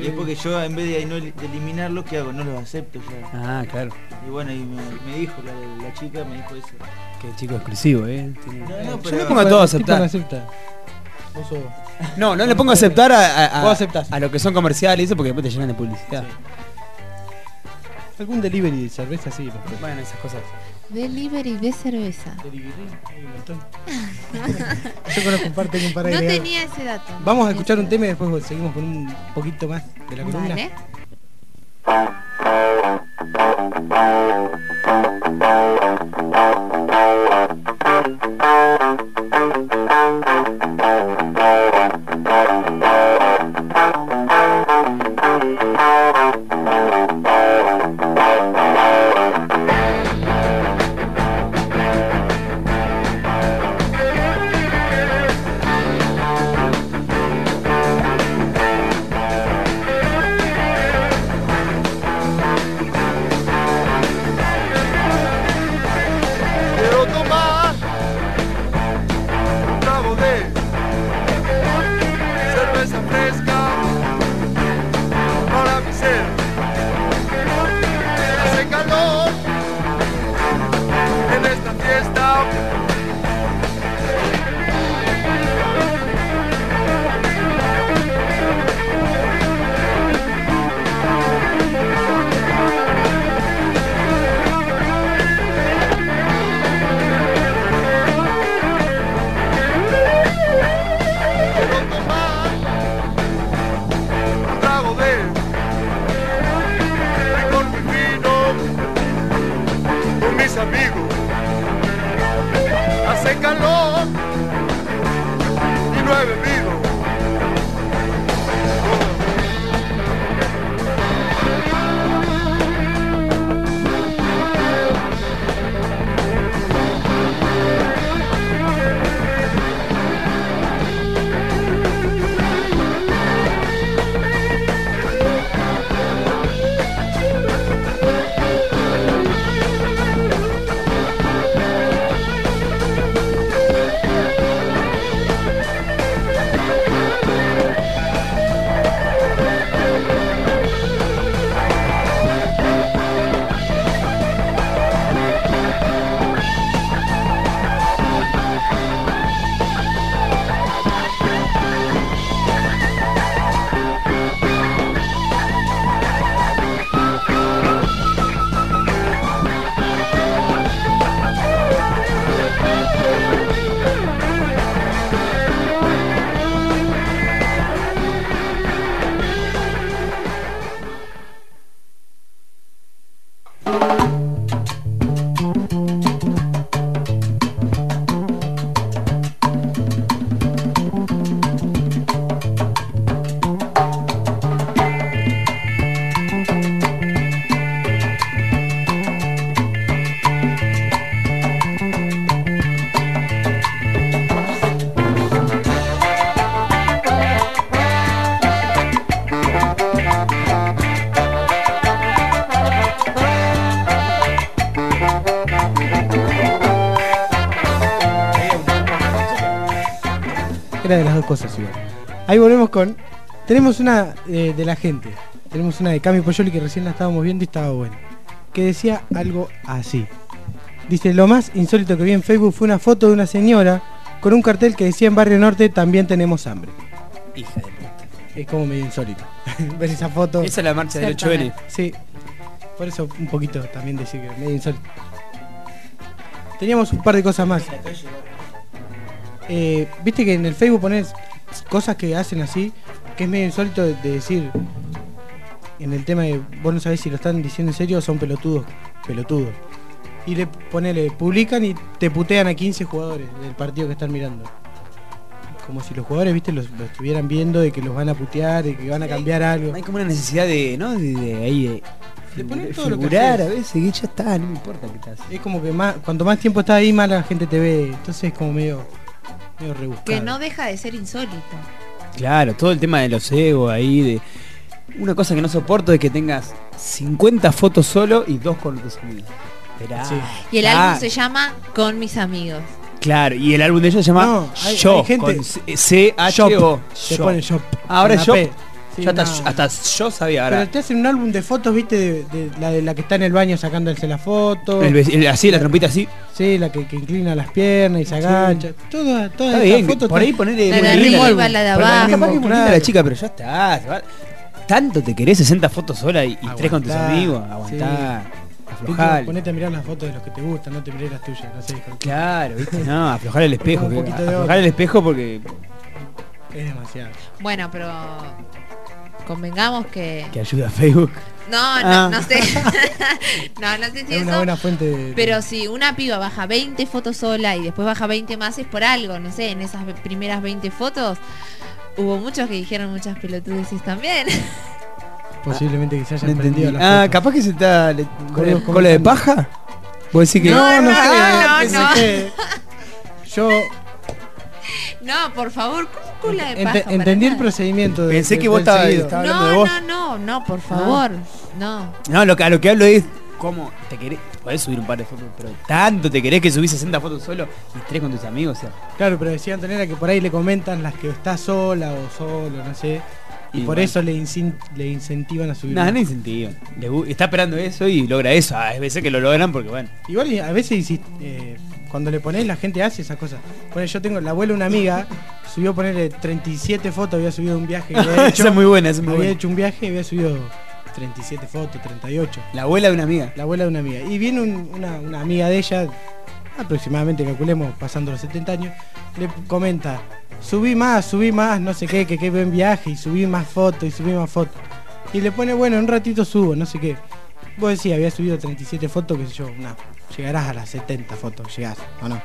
[SPEAKER 4] Y es porque yo en vez de, no, de eliminarlo, ¿qué hago? No los acepto ya.
[SPEAKER 3] Ah, claro.
[SPEAKER 4] Y bueno, y me, me dijo, la, la chica me dijo eso.
[SPEAKER 3] Qué chico exclusivo, eh. Tiene-
[SPEAKER 4] No, no,
[SPEAKER 3] Yo
[SPEAKER 4] pero-
[SPEAKER 3] le pongo a todo a aceptar.
[SPEAKER 2] acepta.
[SPEAKER 3] No, no le pongo a aceptar a, a, a-
[SPEAKER 2] Vos aceptás.
[SPEAKER 3] a lo que son comerciales y eso porque después te llenan de publicidad.
[SPEAKER 2] Algún delivery de cerveza sí, lo creo.
[SPEAKER 3] Bueno, esas cosas.
[SPEAKER 26] Delivery de cerveza.
[SPEAKER 2] Delivery, hay un montón. Yo conozco un par, tengo un par
[SPEAKER 26] No
[SPEAKER 2] agregados.
[SPEAKER 26] tenía ese dato.
[SPEAKER 2] Vamos a escuchar un tema y después seguimos con un poquito más de la columna.
[SPEAKER 26] Vale.
[SPEAKER 7] Quiero
[SPEAKER 2] Ahí volvemos con. Tenemos una eh, de la gente. Tenemos una de Cami Poyoli que recién la estábamos viendo y estaba buena. Que decía algo así. Dice, lo más insólito que vi en Facebook fue una foto de una señora con un cartel que decía en Barrio Norte también tenemos hambre.
[SPEAKER 3] Hija de puta.
[SPEAKER 2] Es como medio insólito. Ver esa foto.
[SPEAKER 3] Esa es la marcha del
[SPEAKER 2] cercana.
[SPEAKER 3] 8N.
[SPEAKER 2] Sí. Por eso un poquito también decir que medio insólito. Teníamos un par de cosas más. Eh, Viste que en el Facebook pones cosas que hacen así, que es medio insólito de, de decir. En el tema de vos no sabés si lo están diciendo en serio o son pelotudos. Pelotudos. Y le ponele, publican y te putean a 15 jugadores del partido que están mirando. Como si los jugadores, viste, los, lo estuvieran viendo de que los van a putear, de que van a cambiar algo.
[SPEAKER 3] Hay como una necesidad de, ¿no? De, de ahí de,
[SPEAKER 2] De poner todo lo que
[SPEAKER 3] figurar a veces, que ya está, no me importa qué estás.
[SPEAKER 2] Es como que más, cuanto más tiempo estás ahí, más la gente te ve. Entonces es como medio, medio rebuscado.
[SPEAKER 26] Que no deja de ser insólito.
[SPEAKER 3] Claro, todo el tema de los egos ahí, de. Una cosa que no soporto es que tengas 50 fotos solo y dos con tus amigos. Esperá.
[SPEAKER 26] Y el
[SPEAKER 3] Ah,
[SPEAKER 26] álbum se llama Con mis amigos.
[SPEAKER 3] Claro, y el álbum de ellos se llama
[SPEAKER 2] No, hay-
[SPEAKER 3] Yo,
[SPEAKER 2] hay gente-
[SPEAKER 3] con C-.
[SPEAKER 2] Shop. Se pone Shop.
[SPEAKER 3] Ah, ahora es Shop.
[SPEAKER 2] P. Sí,
[SPEAKER 3] Yo hasta,
[SPEAKER 2] no.
[SPEAKER 3] hasta yo sabía ahora.
[SPEAKER 2] Pero te hacen un álbum de fotos, viste, de, de la de la que está en el baño sacándose la foto.
[SPEAKER 3] El vec- el- así, la trompita así.
[SPEAKER 2] Sí, la que, que inclina las piernas y se agacha.
[SPEAKER 3] Está
[SPEAKER 2] esas
[SPEAKER 3] bien, por ahí ponerle
[SPEAKER 26] La
[SPEAKER 3] muy
[SPEAKER 26] de
[SPEAKER 3] linda
[SPEAKER 26] arriba, la de abajo.
[SPEAKER 3] Capaz que
[SPEAKER 2] claro.
[SPEAKER 3] la chica, pero ya está. se va. Tanto te querés 60 fotos sola y, y tres con tus amigos.
[SPEAKER 2] sí.
[SPEAKER 3] Aguantá.
[SPEAKER 2] Último,
[SPEAKER 3] Aflojar.
[SPEAKER 2] Ponete a mirar las fotos de los que te gustan, no te mires las tuyas, no sé.
[SPEAKER 3] Claro, ¿viste? No, aflojar el espejo.
[SPEAKER 2] Un
[SPEAKER 3] que-
[SPEAKER 2] poquito de
[SPEAKER 3] aflojar el espejo porque
[SPEAKER 2] Es demasiado.
[SPEAKER 26] Bueno, pero convengamos que...
[SPEAKER 3] que ayuda a Facebook.
[SPEAKER 26] No, no,
[SPEAKER 3] Ah.
[SPEAKER 26] no sé. no, no sé si
[SPEAKER 2] Es una
[SPEAKER 26] eso.
[SPEAKER 2] buena fuente de.
[SPEAKER 26] Pero si una piba baja 20 fotos sola y después baja 20 más es por algo, no sé, en esas primeras 20 fotos hubo muchos que dijeron muchas pelotudeces también.
[SPEAKER 2] Posiblemente que se
[SPEAKER 3] No
[SPEAKER 2] hayan
[SPEAKER 3] entendí.
[SPEAKER 2] las
[SPEAKER 3] Ah,
[SPEAKER 2] fotos.
[SPEAKER 3] capaz que se está le- cola, cola de paja. ¿Vos decís que
[SPEAKER 2] No, no, sé.
[SPEAKER 26] no, no.
[SPEAKER 2] que- Yo
[SPEAKER 26] No, por favor, ¿cómo cola de paja?
[SPEAKER 2] Entendí el
[SPEAKER 26] nada.
[SPEAKER 2] procedimiento. de-
[SPEAKER 3] Pensé
[SPEAKER 2] de-
[SPEAKER 3] que vos estabas- estabas- hablando
[SPEAKER 26] No,
[SPEAKER 3] de vos.
[SPEAKER 26] no, no, no, por favor. No.
[SPEAKER 3] No, lo que, a lo que hablo es cómo te querés. Podés subir un par de fotos, pero tanto te querés que subís 60 fotos solo y tres con tus amigos. O sea,
[SPEAKER 2] Claro, pero decía Antonella que por ahí le comentan las que está sola o solo, no sé. Y,
[SPEAKER 3] Y
[SPEAKER 2] por
[SPEAKER 3] bueno.
[SPEAKER 2] eso le, incin- le incentivan a subir.
[SPEAKER 3] no incentivo. Le gu- está esperando eso y logra eso. Ah, Hay veces que lo logran porque, bueno.
[SPEAKER 2] Igual a veces eh, cuando le ponés la gente hace esas cosas. Pone, yo tengo la abuela de una amiga, subió a ponerle 37 fotos, había subido un viaje que había hecho.
[SPEAKER 3] Esa es muy buena, esa es muy
[SPEAKER 2] había
[SPEAKER 3] buena.
[SPEAKER 2] hecho un viaje y había subido 37 fotos, 38.
[SPEAKER 3] La abuela de una amiga.
[SPEAKER 2] La abuela de una amiga. Y viene un- una, una amiga de ella, aproximadamente, calculemos, pasando los 70 años, le comenta, subí más, subí más, no sé qué, que qué buen viaje, y subí más fotos, y subí más fotos. Y le pone, bueno, en un ratito subo, no sé qué. Vos decís, había subido 37 fotos, qué sé yo, una, llegarás a las 70 fotos, llegás, ¿o no?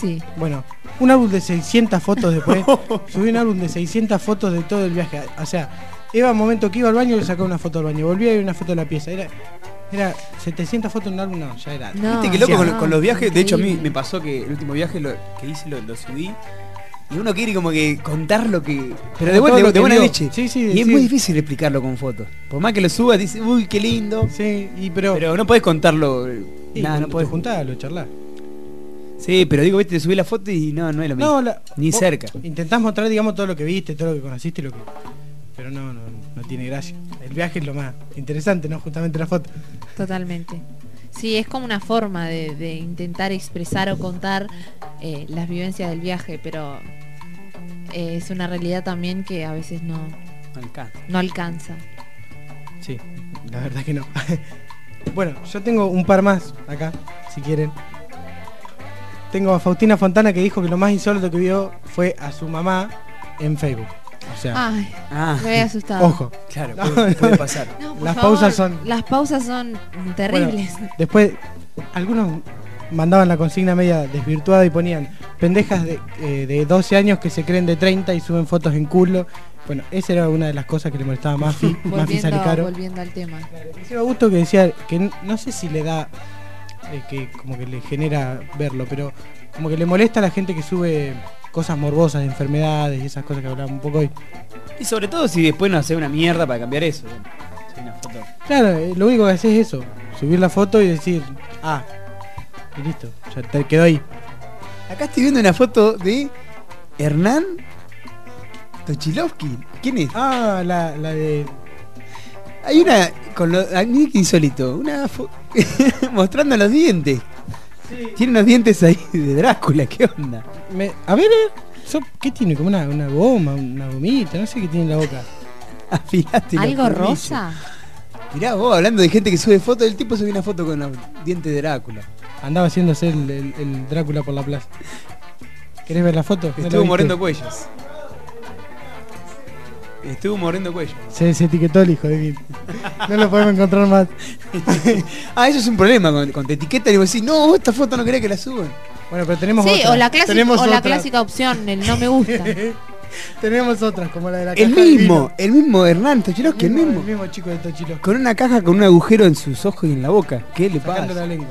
[SPEAKER 26] Sí.
[SPEAKER 2] Bueno, un álbum de 600 fotos después, subí un álbum de 600 fotos de todo el viaje. O sea, iba un momento que iba al baño y le sacaba una foto al baño, volvía y una foto de la pieza. Era, era 700 fotos en un álbum, no, ya era.
[SPEAKER 26] No.
[SPEAKER 3] Viste que loco con,
[SPEAKER 26] no,
[SPEAKER 3] con los viajes. De hecho, a mí me pasó que el último viaje lo, que hice lo, lo subí. Y uno quiere como que contar lo que. Pero de,
[SPEAKER 2] todo
[SPEAKER 3] de- de buena leche.
[SPEAKER 2] Sí, sí,
[SPEAKER 3] y es muy difícil explicarlo con fotos. Por más que lo subas, dices, uy, qué lindo.
[SPEAKER 2] Sí, y pero.
[SPEAKER 3] Pero no podés contarlo.
[SPEAKER 2] Y
[SPEAKER 3] nada, no podés
[SPEAKER 2] juntarlo, charlar.
[SPEAKER 3] Sí, pero digo, viste, te subí la foto y no, no es lo mismo.
[SPEAKER 2] No, la-
[SPEAKER 3] Ni cerca.
[SPEAKER 2] Intentás mostrar, digamos, todo lo que viste, todo lo que conociste, lo que. Pero no, no, no tiene gracia. El viaje es lo más interesante, ¿no? Justamente la foto.
[SPEAKER 26] Totalmente. Sí, es como una forma de, de intentar expresar o contar eh, las vivencias del viaje, pero eh, es una realidad también que a veces no,
[SPEAKER 3] Alcanza.
[SPEAKER 26] no alcanza.
[SPEAKER 2] Sí, la verdad que no. bueno, yo tengo un par más acá, si quieren. Tengo a Faustina Fontana que dijo que lo más insólito que vio fue a su mamá en Facebook. O sea,
[SPEAKER 26] Ay,
[SPEAKER 3] Ah.
[SPEAKER 26] me había asustado.
[SPEAKER 2] ojo.
[SPEAKER 3] Claro, puede, pasar.
[SPEAKER 26] No, por
[SPEAKER 2] Las
[SPEAKER 26] favor,
[SPEAKER 2] pausas son-
[SPEAKER 26] Las pausas son terribles.
[SPEAKER 2] Bueno, después, algunos mandaban la consigna media desvirtuada y ponían pendejas de, eh, de 12 años que se creen de 30 y suben fotos en culo. Bueno, esa era una de las cosas que le molestaba a Mafi, Mafi
[SPEAKER 26] volviendo,
[SPEAKER 2] Salicaro.
[SPEAKER 26] volviendo al tema.
[SPEAKER 2] Me gusto que decía que no sé si le da eh, que como que le genera verlo, pero como que le molesta a la gente que sube cosas morbosas de enfermedades y esas cosas que hablábamos un poco hoy.
[SPEAKER 3] Y sobre todo si después no hace una mierda para cambiar eso. Si una foto.
[SPEAKER 2] Claro, eh, lo único que haces es eso, subir la foto y decir, ah, y listo, ya te quedó ahí.
[SPEAKER 3] Acá estoy viendo una foto de Hernán Tochilovsky. ¿Quién es?
[SPEAKER 2] Ah, la, la de.
[SPEAKER 3] Hay una. Con lo, a mí qué insólito. Una fo- mostrando los dientes. Tiene unos dientes ahí de Drácula. ¿Qué onda?
[SPEAKER 2] me- a ver, so- ¿qué tiene? Como una, una goma, una gomita, no sé qué tiene en la boca.
[SPEAKER 3] Afilaste los
[SPEAKER 26] ¿Algo rosa?
[SPEAKER 3] Mirá vos, hablando de gente que sube fotos, el tipo subió una foto con los dientes de Drácula.
[SPEAKER 2] Andaba haciéndose el, el- el Drácula por la plaza. ¿Querés ver la foto? ¿No
[SPEAKER 3] Estuvo mordiendo cuellos. Estuvo mordiendo cuellos.
[SPEAKER 2] Se, se etiquetó el hijo de mí. No lo podemos encontrar más.
[SPEAKER 3] ah, eso es un problema. Cuando, cuando te etiquetan y vos decís, no, esta foto no querés que la suban.
[SPEAKER 2] Bueno, pero tenemos
[SPEAKER 26] Sí,
[SPEAKER 2] otra.
[SPEAKER 26] o la, clásica,
[SPEAKER 2] Tenemos
[SPEAKER 26] o la clásica opción, el no me gusta.
[SPEAKER 2] Tenemos otras, como la de la
[SPEAKER 3] El
[SPEAKER 2] caja de
[SPEAKER 3] mismo, el mismo Hernán Tochilovsky, el mismo.
[SPEAKER 2] El mismo chico de Tochilo.
[SPEAKER 3] Con una caja con un agujero en sus ojos y en la boca. ¿Qué le
[SPEAKER 2] Sacando
[SPEAKER 3] pasa?
[SPEAKER 2] la lengua.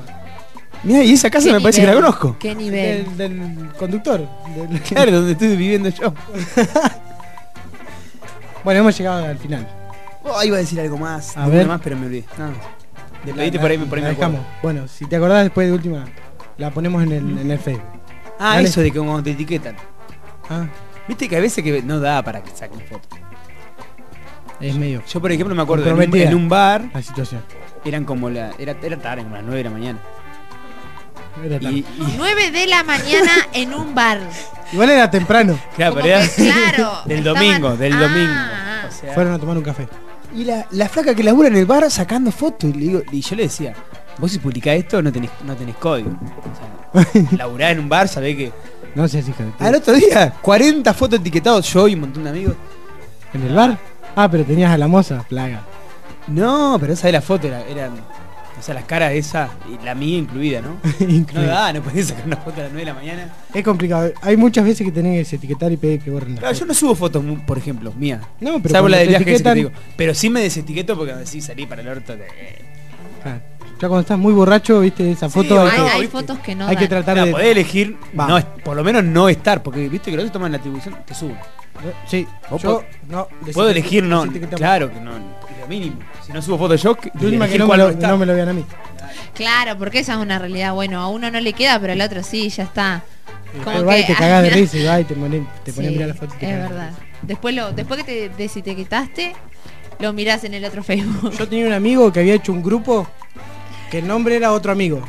[SPEAKER 3] Mira, y esa casa
[SPEAKER 26] ¿Qué
[SPEAKER 3] me parece que la conozco.
[SPEAKER 26] ¿Qué nivel?
[SPEAKER 2] Del, del conductor. del-
[SPEAKER 3] Claro, donde estoy viviendo yo.
[SPEAKER 2] Bueno, hemos llegado al final.
[SPEAKER 3] Oh, iba a decir algo más.
[SPEAKER 2] A ver.
[SPEAKER 3] más, pero me olvidé. No. De
[SPEAKER 2] La-
[SPEAKER 3] por ahí, por ahí me
[SPEAKER 2] dejamos. Bueno, si te acordás después de última, la ponemos en el, en el Facebook.
[SPEAKER 3] Ah,
[SPEAKER 2] Dale.
[SPEAKER 3] eso de que cuando te etiquetan.
[SPEAKER 2] Ah,
[SPEAKER 3] Viste que a veces que no da para que saquen fotos.
[SPEAKER 2] es medio
[SPEAKER 3] Yo, por ejemplo, me acuerdo en un, en un bar,
[SPEAKER 2] la situación.
[SPEAKER 3] eran como la. Era, era tarde, como las 9 de la mañana.
[SPEAKER 2] Era tarde.
[SPEAKER 3] Y, y-
[SPEAKER 26] 9 de la mañana en un bar.
[SPEAKER 2] Igual era temprano.
[SPEAKER 3] claro,
[SPEAKER 26] Como
[SPEAKER 3] pero era
[SPEAKER 26] que, claro,
[SPEAKER 3] del
[SPEAKER 26] estaban-
[SPEAKER 3] domingo, del
[SPEAKER 26] Ah,
[SPEAKER 3] domingo.
[SPEAKER 26] ah.
[SPEAKER 3] O sea,
[SPEAKER 2] Fueron a tomar un café.
[SPEAKER 3] y la, la flaca que labura en el bar sacando fotos. Y, le digo, y yo le decía, vos si publicás esto no tenés, no tenés código. O sea, laburás en un bar, sabés que.
[SPEAKER 2] No seas hija de puta.
[SPEAKER 3] Al otro día, 40 fotos etiquetados, yo y un montón de amigos.
[SPEAKER 2] ¿En el bar? Ah, pero tenías a la moza, plaga.
[SPEAKER 3] No, pero esa de la foto era, eran. O sea, las caras esa, y la mía incluida, ¿no? No da, no podés sacar una foto a las 9 de la mañana.
[SPEAKER 2] Es complicado. Hay muchas veces que tenés que etiquetar y pedir que borren la
[SPEAKER 3] Claro, yo no subo fotos, por ejemplo, mía.
[SPEAKER 2] No, pero
[SPEAKER 3] Salvo la
[SPEAKER 2] cuando
[SPEAKER 3] de
[SPEAKER 2] te
[SPEAKER 3] viaje que te digo. Pero sí me desetiqueto porque así salí para el orto de.
[SPEAKER 2] Claro. Ya cuando estás muy borracho, viste, esa
[SPEAKER 3] Sí,
[SPEAKER 2] foto
[SPEAKER 3] hay
[SPEAKER 2] hay,
[SPEAKER 26] fotos que no
[SPEAKER 2] hay que tratar
[SPEAKER 3] Claro,
[SPEAKER 2] de...
[SPEAKER 3] podés elegir,
[SPEAKER 2] Va.
[SPEAKER 3] no, es- por lo menos no estar, porque viste que los otros toman la atribución, te suben.
[SPEAKER 2] Sí, yo no,
[SPEAKER 3] Puedo elegir no, claro que no, mínimo. Si no subo fotos yo, que-
[SPEAKER 2] no me, lo,
[SPEAKER 3] no
[SPEAKER 2] me lo vean a mí.
[SPEAKER 26] Claro, porque esa es una realidad. Bueno, a uno no le queda, pero al otro sí, ya está. Como
[SPEAKER 2] Pero va y
[SPEAKER 26] que-
[SPEAKER 2] te cagás de risa y va y te pones, te a mirar la foto. y te
[SPEAKER 26] Es verdad. Después, lo, después que te desetiquetaste, lo mirás en el otro Facebook.
[SPEAKER 2] Yo tenía un amigo que había hecho un grupo que el nombre era otro amigo.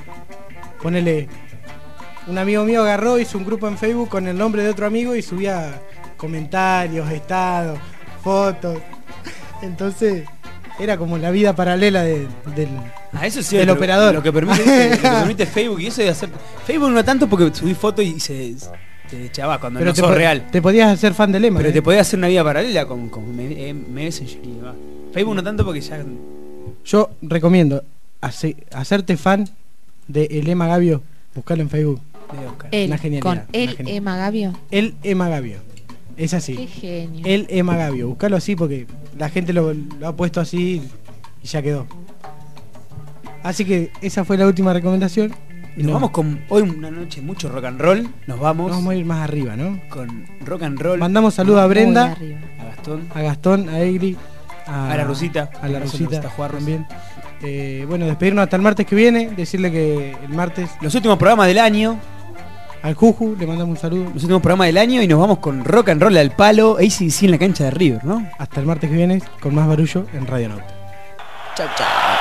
[SPEAKER 2] Ponele. Un amigo mío agarró, hizo un grupo en Facebook con el nombre de otro amigo y subía comentarios, estados, fotos. Entonces, era como la vida paralela de- del.
[SPEAKER 3] Ah, eso sí,
[SPEAKER 2] del
[SPEAKER 3] lo-
[SPEAKER 2] operador.
[SPEAKER 3] Lo que, permite, lo que permite Facebook y eso de hacer. Facebook no tanto porque subí fotos y se. Te chavas cuando
[SPEAKER 2] Pero
[SPEAKER 3] no
[SPEAKER 2] te,
[SPEAKER 3] sos real.
[SPEAKER 2] te podías hacer fan del lema.
[SPEAKER 3] Pero
[SPEAKER 2] ¿eh?
[SPEAKER 3] te podés hacer una vida paralela con, con eh, Messenger y va. Facebook no tanto porque ya.
[SPEAKER 2] Yo recomiendo hace- hacerte fan de El Ema Gavio. Buscarlo en Facebook. Una genialidad,
[SPEAKER 26] con
[SPEAKER 2] genialidad.
[SPEAKER 26] Emma Gavio.
[SPEAKER 2] El Ema Gavio. Es así.
[SPEAKER 26] Qué genio.
[SPEAKER 2] El Ema Gavio. Buscarlo así porque la gente lo, lo ha puesto así y ya quedó. Así que esa fue la última recomendación.
[SPEAKER 3] Y nos vamos con hoy una noche mucho rock and roll. Nos vamos
[SPEAKER 2] Nos vamos a ir más arriba, ¿no?
[SPEAKER 3] con rock and roll.
[SPEAKER 2] Mandamos saludos a Brenda,
[SPEAKER 3] a Gastón.
[SPEAKER 2] a Gastón, a Egli,
[SPEAKER 3] A la Rosita.
[SPEAKER 2] a la
[SPEAKER 3] Abrazo a la
[SPEAKER 2] Rosita
[SPEAKER 3] Rosita Juarros.
[SPEAKER 2] también. Eh, bueno, despedirnos hasta el martes que viene, decirle que el martes
[SPEAKER 3] Los últimos programas del año.
[SPEAKER 2] Al Juju le mandamos un saludo.
[SPEAKER 3] Los últimos programas del año y nos vamos con rock and roll al palo. ACDC en la cancha de River, ¿no?
[SPEAKER 2] Hasta el martes que viene con más barullo en Radio Nauta.
[SPEAKER 3] Chau, chau.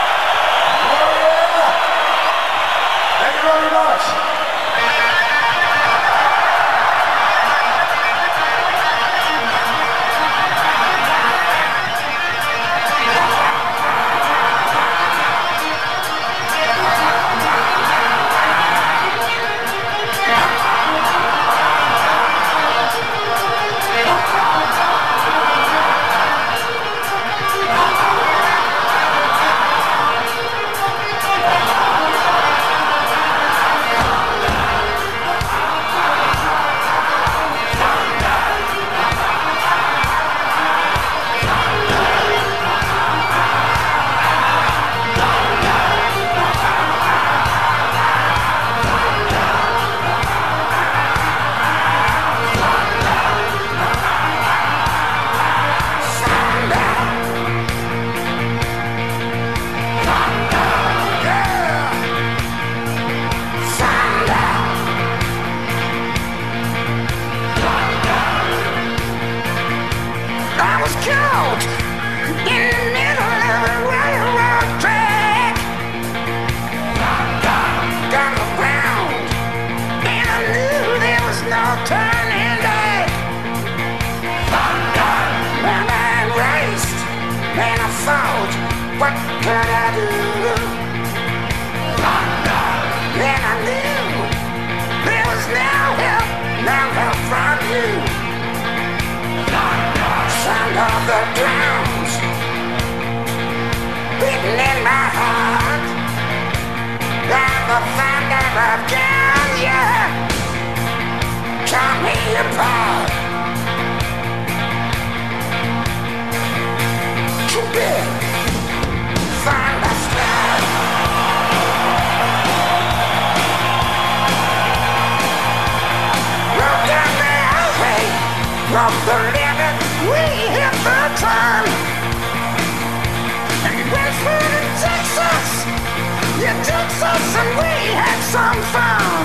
[SPEAKER 7] You
[SPEAKER 25] Texas, and we had some fun.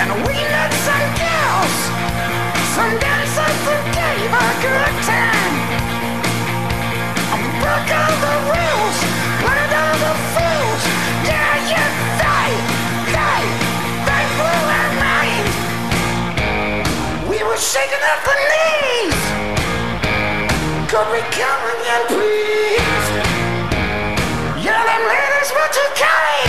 [SPEAKER 25] And we met some girls, some dancers that gave a good time. And we broke all the rules, played all the fools. Yeah, yeah, they, they, they blew our mind. We were shaking at the knees. Could we come again, please? Yeah, them we're too carry!